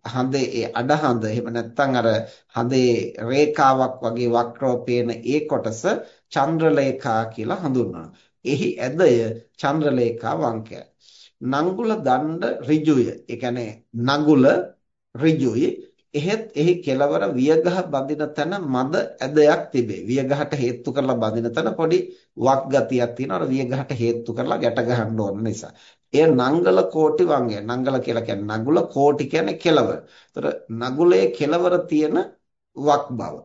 හඳේ ඒ අඩහඳ එහෙම නැත්නම් අර හඳේ රේඛාවක් වගේ වක්‍රව පේන ඒ කොටස චන්ද්‍රලේඛා කියලා හඳුන්වනවා. එහි ඇදය චන්ද්‍රලේඛා වංකයයි. නංගුල දණ්ඩ ඍජුය. ඒ කියන්නේ නගුල ඍජුයි. එහෙත් එහි කෙලවර වියගහ බඳින තැන මද ඇදයක් තිබේ. වියගහට හේතු කරලා බඳින තැන පොඩි වක් ගතියක් තියෙනවා. අර වියගහට හේතු කරලා ගැට ගහන්න ඕන නිසා. එය නංගල කෝටි වංගය. නංගල කියලා කියන්නේ නගුල කෝටි කියන්නේ කෙලවර. ඒතර නගුලේ කෙලවර තියෙන වක් බව.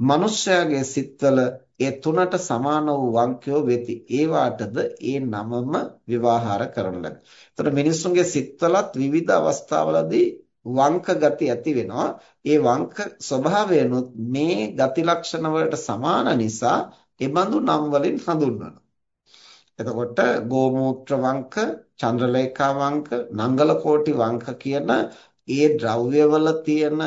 මනුෂ්‍යයාගේ සිත්වල ඒ තුනට සමාන වූ වංකයෝ වෙති. ඒ වාටද ඒ නමම විවාහාර කරන ලද. ඒතර මිනිස්සුන්ගේ සිත්වලත් විවිධ අවස්ථාවලදී වංක ගති ඇති වෙනවා. ඒ වංක ස්වභාවයනොත් මේ ගති ලක්ෂණ වලට සමාන නිසා ඒ බඳු නම් වලින් හඳුන්වනවා. එතකොට ගෝමූත්‍ර වංක, චන්ද්‍රලේඛා වංක, නංගල කෝටි වංක කියන ඒ ද්‍රව්‍යවල තියෙන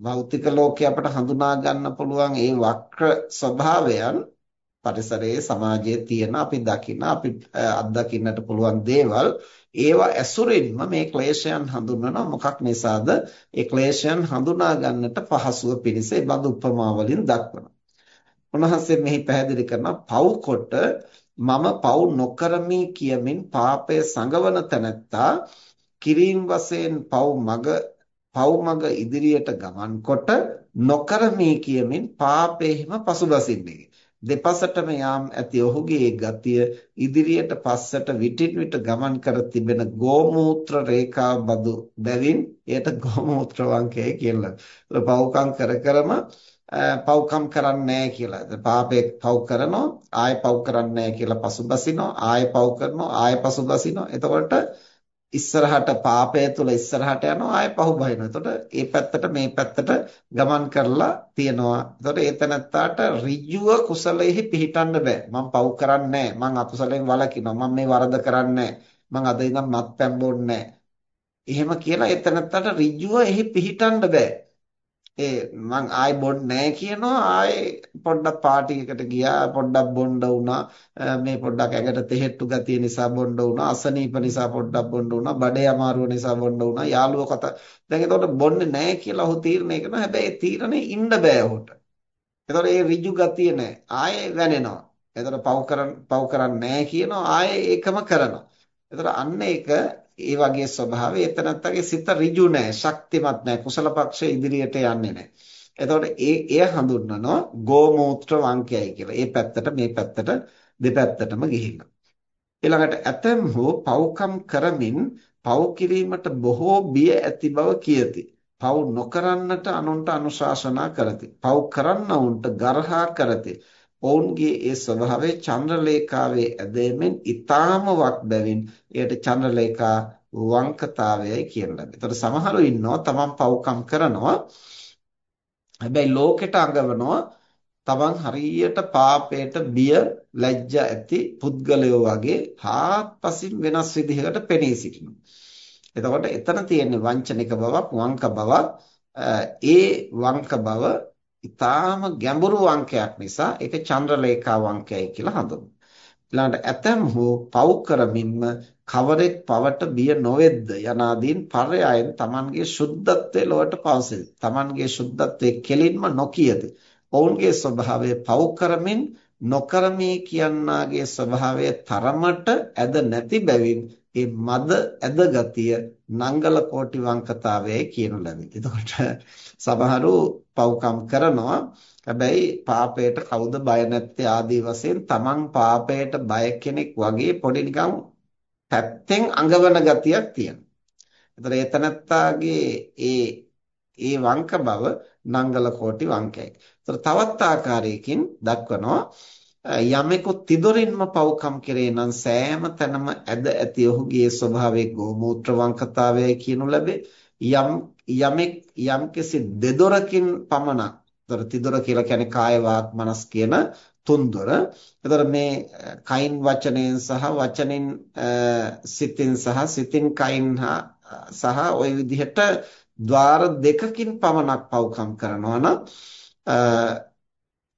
භෞතික ලෝකේ අපට හඳුනා ගන්න පුළුවන් ඒ වක්‍ර ස්වභාවයන් පරිසරයේ සමාජයේ තියෙන අපි දකින අපි අත්දකින්නට පුළුවන් දේවල් ඒවා ඇසුරින්ම මේ ක්ලේශයන් හඳුන්වනවා. මොකක් නිසාද? ඒ ක්ලේශයන් හඳුනා ගන්නට පහසුව පිණිස ඒ බඳු උපමා වලින් දක්වනවා. උන්වහන්සේ මෙහි පැහැදිලි කරනවා පව් කොට මම පව් නොකරමි කියමින් පාපය සංගවන තැනැත්තා කිරීම වශයෙන් පව් මග පව් මග ඉදිරියට ගමන් කොට නොකරමි කියමින් පාපෙහිම පසුබසින්නේ දෙපසටම යාම් ඇති ඔහුගේ ගතිය ඉදිරියට පස්සට විටින් විට ගමන් කර තිබෙන ගෝමූත්‍ර රේඛා බදු බැවින් එයට ගෝමූත්‍ර වංකයයි කියලා. පව්කම් කර කරම පව්කම් කරන්නේ නැහැ කියලා. පාපේ පව් කරනවා ආයෙ පව් කරන්නේ නැහැ කියලා පසුබසිනවා ආයෙ පව් කරනවා ආයෙ පසුබසිනවා. එතකොට ඉස්සරහට පාපය තුල ඉස්සරහට යනවා ආයෙ පහු බහිනවා. එතකොට මේ පැත්තට මේ පැත්තට ගමන් කරලා තියනවා. එතකොට ඒ තැනත්තාට ඍජුව කුසලෙහි පිහිටන්න බෑ. මම පව් කරන්නේ නැහැ. මං අකුසලෙන් වළකිනවා. මම මේ වරද කරන්නේ මං අද ඉඳන් මත්පැන් බොන්නේ එහෙම කියලා ඒ තැනත්තාට ඍජුව එහි පිහිටන්න බෑ. ඒ මං ආයි බොන්නේ නැහැ කියනවා. ආයි පොඩ්ඩක් පාටි එකට ගියා. පොඩ්ඩක් බොන්න වුණා. මේ පොඩ්ඩක් ඇඟට තෙහෙට්ටු ගතිය නිසා බොන්න වුණා. අසනීප නිසා පොඩ්ඩක් බොන්න වුණා. බඩේ අමාරුව නිසා බොන්න වුණා. යාළුවෝ කතා දැන් එතකොට බොන්නේ නැහැ කියලා ඔහු තීරණය කරනවා. හැබැයි ඒ තීරණේ ඉන්න බෑ ඔහුට. එතකොට ඒ ඍජු ගතිය නැහැ ආයේ වැනෙනවා. එතකොට පව් කරන් පව් කරන්නේ නැහැ කියනවා. ආයේ ඒකම කරනවා. එතකොට අන්න ඒක ඒ වගේ ස්වභාවය එතනත්තගේ සිත ඍජු නැහැ ශක්තිමත් නැහැ කුසල පක්ෂයේ ඉදිරියට යන්නේ නැහැ එතකොට ඒ එය හඳුන්වනවා ගෝමූත්‍ර වංකයයි කියලා. ඒ පැත්තට මේ පැත්තට දෙපැත්තටම ගිහිල්ලා. ඊළඟට ඇතැම් හෝ පව්කම් කරමින් පව් කිරීමට බොහෝ බිය ඇති බව කියති. පව් නොකරන්නට අනුන්ට අනුශාසනා කරති. පව් කරන්නවුන්ට ගරහා කරති. ඔවුන්ගේ ඒ ස්වභාවය චන්ද්‍රලේඛාවේ ඇදෙමින් ඊ타ම වක් බැවින් එයට චන්ද්‍රලේඛා වංකතාවයයි කියන ලබයි. ඒතර සමහරු ඉන්නවා තමන් පව්කම් කරනවා හැබැයි ලෝකෙට අඟවනවා තමන් හරියට පාපයට බිය ලැජ්ජා ඇති පුද්ගලයෝ වගේ හාත්පසින් වෙනස් විදිහකට පෙනී සිටිනවා. එතකොට එතන තියෙන වංචනික බවක් වංක බවක් ඒ වංක බව ඊටාම ගැඹුරු වංකයක් නිසා ඒක චන්ද්‍රලේඛා වංකයයි කියලා හඳුන්වනවා. ඊළඟට ඇතම් හෝ පව් කරමින්ම කවරෙක් පවට බිය නොවෙද්ද යනාදීන් පරයයන් Tamanගේ සුද්ධත්වයේ ලොවට පවසෙයි. Tamanගේ සුද්ධත්වයේ කෙලින්ම නොකියද. ඔවුන්ගේ ස්වභාවය පව් කරමින් නොකරමී කියන්නාගේ ස්වභාවය තරමට ඇද නැති බැවින් ඒ මද ඇද ගතිය නංගල කෝටි වංකතාවයයි කියනු ලැබේ. එතකොට සමහරු පව්කම් කරනවා හැබැයි පාපයට කවුද බය නැත්තේ ආදී වශයෙන් තමන් පාපයට බය කෙනෙක් වගේ පොඩි නිකන් පැත්තෙන් අඟවන ගතියක් තියෙනවා. ඒතර ඒතනත්තාගේ ඒ ඒ වංක බව නංගල කෝටි වංකයයි. ඒතර තවත් ආකාරයකින් දක්වනවා යමෙකු තිදොරින්ම පව්කම් කෙරේ නම් සෑම තැනම ඇද ඇති ඔහුගේ ස්වභාවයේ ගෝමූත්‍ර වංකතාවයයි කියනු ලැබේ. යම් යමෙක් යම්කිසි දෙදොරකින් පමණක් එතකොට තිදොර කියලා කියන්නේ කාය වාක් මනස් කියන තුන්දොර. එතකොට මේ කයින් වචනයෙන් සහ වචනෙන් සිතින් සහ සිතින් කයින් සහ ওই විදිහට ద్వාර දෙකකින් පමණක් පවකම් කරනවා නම්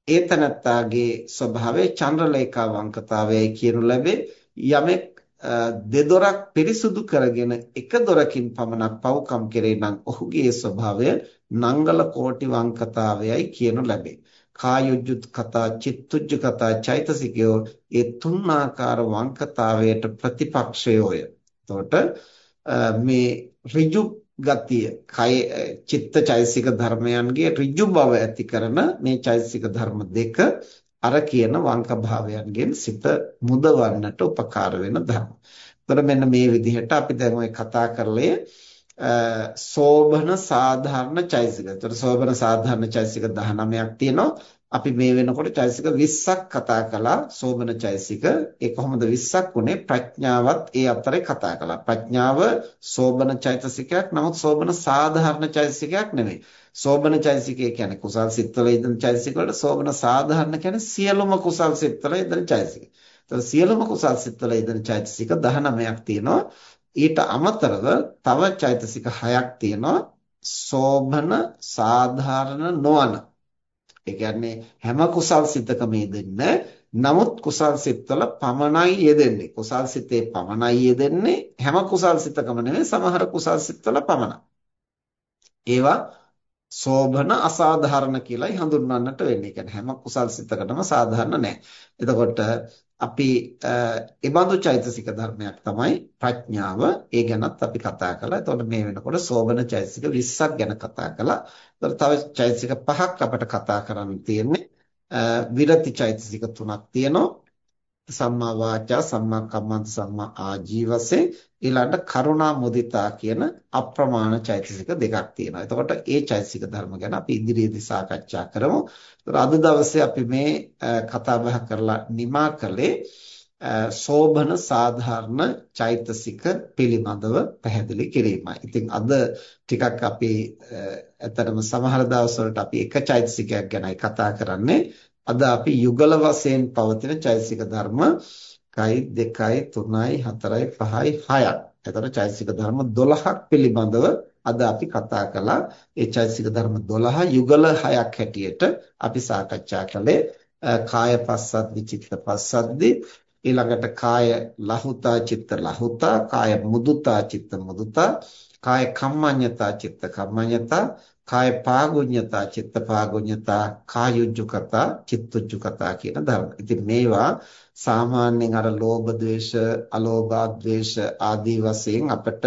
ඒතනත්තාගේ ස්වභාවය චන්ද්‍රලේඛා වංකතාවයයි කියනු ලැබේ යමෙක් දෙදොරක් පිරිසුදු කරගෙන එක දොරකින් පමණක් පව්කම් කෙරේ නම් ඔහුගේ ස්වභාවය නංගල කෝටි වංකතාවයයි කියනු ලැබේ කායුජ්ජුත් කතා චිත්තුජ්ජ කතා චෛතසිකයෝ ඒ තුන් ආකාර වංකතාවයට ප්‍රතිපක්ෂයෝය. එතකොට මේ ඍජු ගතිය කය චිත්ත චෛතසික ධර්මයන්ගේ ඍජු බව ඇති කරන මේ චෛතසික ධර්ම දෙක අර කියන වංක භාවයන්ගෙන් සිත මුදවන්නට උපකාර වෙන ධර්ම. එතකොට මෙන්න මේ විදිහට අපි දැන් ඔය කතා කරලේ සෝබන සාධාරණ චෛසික. ඒතර සෝබන සාධාරණ චෛසික 19ක් තියෙනවා. අපි මේ වෙනකොට චෛසික 20ක් කතා කළා. සෝබන චෛසික. ඒ කොහොමද 20ක් උනේ? ප්‍රඥාවත් ඒ අතරේ කතා කළා. ප්‍රඥාව සෝබන චෛතසිකයක්. නමුත් සෝබන සාධාරණ චෛතසිකයක් නෙමෙයි. සෝබන චෛතසිකය කියන්නේ කුසල් සිත්වල ඉදෙන චෛතසික වලට සෝබන සාධාරණ කියන්නේ සියලුම කුසල් සිත්වල ඉදෙන චෛතසික. ඒතර සියලුම කුසල් සිත්වල ඉදෙන චෛතසික 19ක් තියෙනවා. ඊට අමතරව තව චෛතසික 6ක් තියෙනවා සෝභන සාධාරණ නොවන. ඒ කියන්නේ හැම කුසල් සිතකම යෙදෙන්නේ නමුත් කුසල් සිත්වල පමණයි යෙදෙන්නේ. කුසල් සිතේ පමණයි යෙදෙන්නේ හැම කුසල් සිතකම නෙවෙයි සමහර කුසල් සිත්වල පමණයි. ඒවා සෝභන අසාධාරණ කියලායි හඳුන්වන්නට වෙන්නේ. ඒ කියන්නේ හැම කුසල් සිතකටම සාධාරණ නැහැ. එතකොට අපි ඒබඳු චෛතසික ධර්මයක් තමයි ප්‍රඥාව. ඒ ගැනත් අපි කතා කළා. එතකොට මේ වෙනකොට සෝබන චෛතසික 20ක් ගැන කතා කළා. එතකොට තව චෛතසික පහක් අපිට කතා කරන්න තියෙන්නේ. විරති චෛතසික තුනක් තියෙනවා. සම්මා වාචා සම්මා කම්මන්ත සම්මා ආජීවසේ ඊළඟට කරුණා මුදිතා කියන අප්‍රමාණ චෛතසික දෙකක් තියෙනවා. එතකොට ඒ චෛතසික ධර්ම ගැන අපි ඉදිරියේදී සාකච්ඡා කරමු. අද දවසේ අපි මේ කතා බහ කරලා නිමා කළේ සෝබන සාධාරණ චෛතසික පිළිබඳව පැහැදිලි කිරීමයි. ඉතින් අද ටිකක් අපි ඇත්තටම සමහර දවස්වලට අපි එක චෛතසිකයක් ගැනයි කතා කරන්නේ. අද අපි යුගල වශයෙන් පවතින චෛතසික ධර්ම 1 2 3 4 5 6ක්. එතකොට චෛතසික ධර්ම 12ක් පිළිබඳව අද අපි කතා කළා ඒ චෛතසික ධර්ම 12 යුගල 6ක් හැටියට අපි සාකච්ඡා කළේ කාය පස්සද්දි චිත්ත පස්සද්දි ඊළඟට කාය ලහුතා චිත්ත ලහුතා කාය මුදුතා චිත්ත මුදුතා කාය කම්මඤ්ඤතා චිත්ත කම්මඤ්ඤතා කාය පාගුඤ්ඤතා චිත්ත පාගුඤ්ඤතා කායුජ්ජුකතා චිත්තුජ්ජුකතා කියන ධර්ම. ඉතින් මේවා සාමාන්‍යයෙන් අර ලෝභ ද්වේෂ අලෝභ ද්වේෂ ආදී වශයෙන් අපට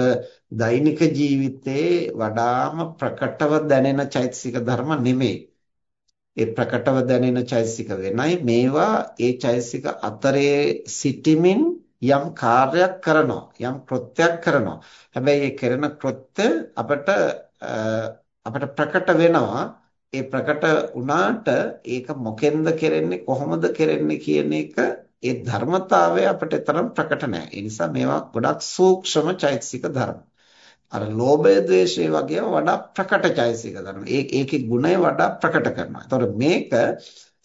දෛනික ජීවිතේ වඩාම ප්‍රකටව දැනෙන චෛතසික ධර්ම නෙමෙයි. ඒ ප්‍රකටව දැනෙන චෛතසික වෙනයි මේවා ඒ චෛතසික අතරේ සිටිමින් යම් කාර්යයක් කරනවා යම් කෘත්‍යයක් කරනවා හැබැයි ඒ කරන කෘත්‍ය අපට අපට ප්‍රකට වෙනවා ඒ ප්‍රකට වුණාට ඒක මොකෙන්ද කරන්නේ කොහොමද කරන්නේ කියන එක ඒ ධර්මතාවය අපිට තරම් ප්‍රකට නැහැ. ඒ නිසා මේවා ගොඩක් සූක්ෂම චෛතසික ධර්ම. අර ලෝභය ද්වේෂය වගේ වඩා ප්‍රකට චෛතසික ධර්ම. ඒ ඒකේ ගුණය වඩා ප්‍රකට කරනවා. ඒතකොට මේක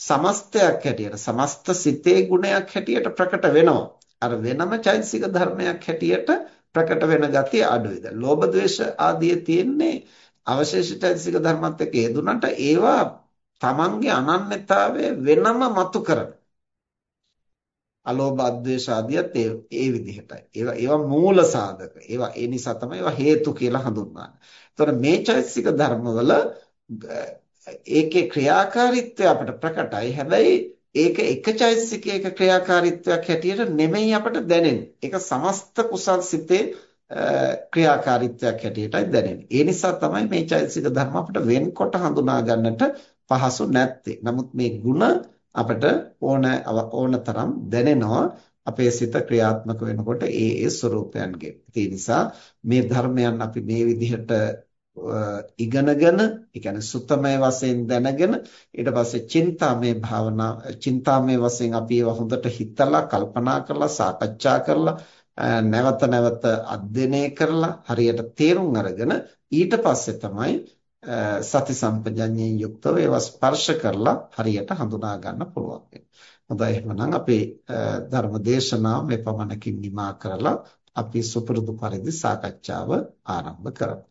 සමස්තයක් හැටියට සමස්ත සිතේ ගුණයක් හැටියට ප්‍රකට වෙනවා. අර වෙනම චෛතසික ධර්මයක් හැටියට ප්‍රකට වෙන ගතිය අඩුයි. දැන් ලෝභ ද්වේෂ ආදී තියෙන්නේ අවශේෂ චෛතසික ධර්මත් එක්ක යෙදුනට ඒවා තමන්ගේ අනන්‍යතාවය වෙනම මතු කරන අලෝභ අද්වේෂ ආදියත් ඒ ඒ විදිහටයි. ඒවා ඒවා මූල සාධක. ඒවා ඒ නිසා තමයි ඒවා හේතු කියලා හඳුන්වන්නේ. එතකොට මේ චෛතසික ධර්මවල ඒකේ ක්‍රියාකාරීත්වය අපිට ප්‍රකටයි. හැබැයි ඒක එක චෛතසිකයක ක්‍රියාකාරීත්වයක් හැටියට නෙමෙයි අපට දැනෙන්නේ. ඒක සමස්ත කුසල් සිතේ ක්‍රියාකාරීත්වයක් හැටියටයි දැනෙන්නේ. ඒ නිසා තමයි මේ චෛතසික ධර්ම අපිට වෙන්කොට හඳුනා ගන්නට පහසු නැත්තේ. නමුත් මේ ಗುಣ අපිට ඕන ඕනතරම් දැනෙනවා. අපේ සිත ක්‍රියාත්මක වෙනකොට ඒ ඒ ස්වરૂපයන්ගේ. ඒ නිසා මේ ධර්මයන් අපි මේ විදිහට ඉගෙනගෙන ඒ කියන්නේ සුත්තමය වශයෙන් දැනගෙන ඊට පස්සේ චින්තාමය භාවනා චින්තාමය වශයෙන් අපි ඒවා හොඳට හිතලා කල්පනා කරලා සාකච්ඡා කරලා නැවත නැවත අධ්‍යයනය කරලා හරියට තේරුම් අරගෙන ඊට පස්සේ තමයි සති සම්පජඤ්ඤයෙන් යුක්තව ඒවා ස්පර්ශ කරලා හරියට හඳුනා ගන්න පුළුවන් වෙන්නේ. හොඳයි එහෙනම් අපේ ධර්ම දේශනාව මේ පමණකින් නිමා කරලා අපි සුපුරුදු පරිදි සාකච්ඡාව ආරම්භ කරමු.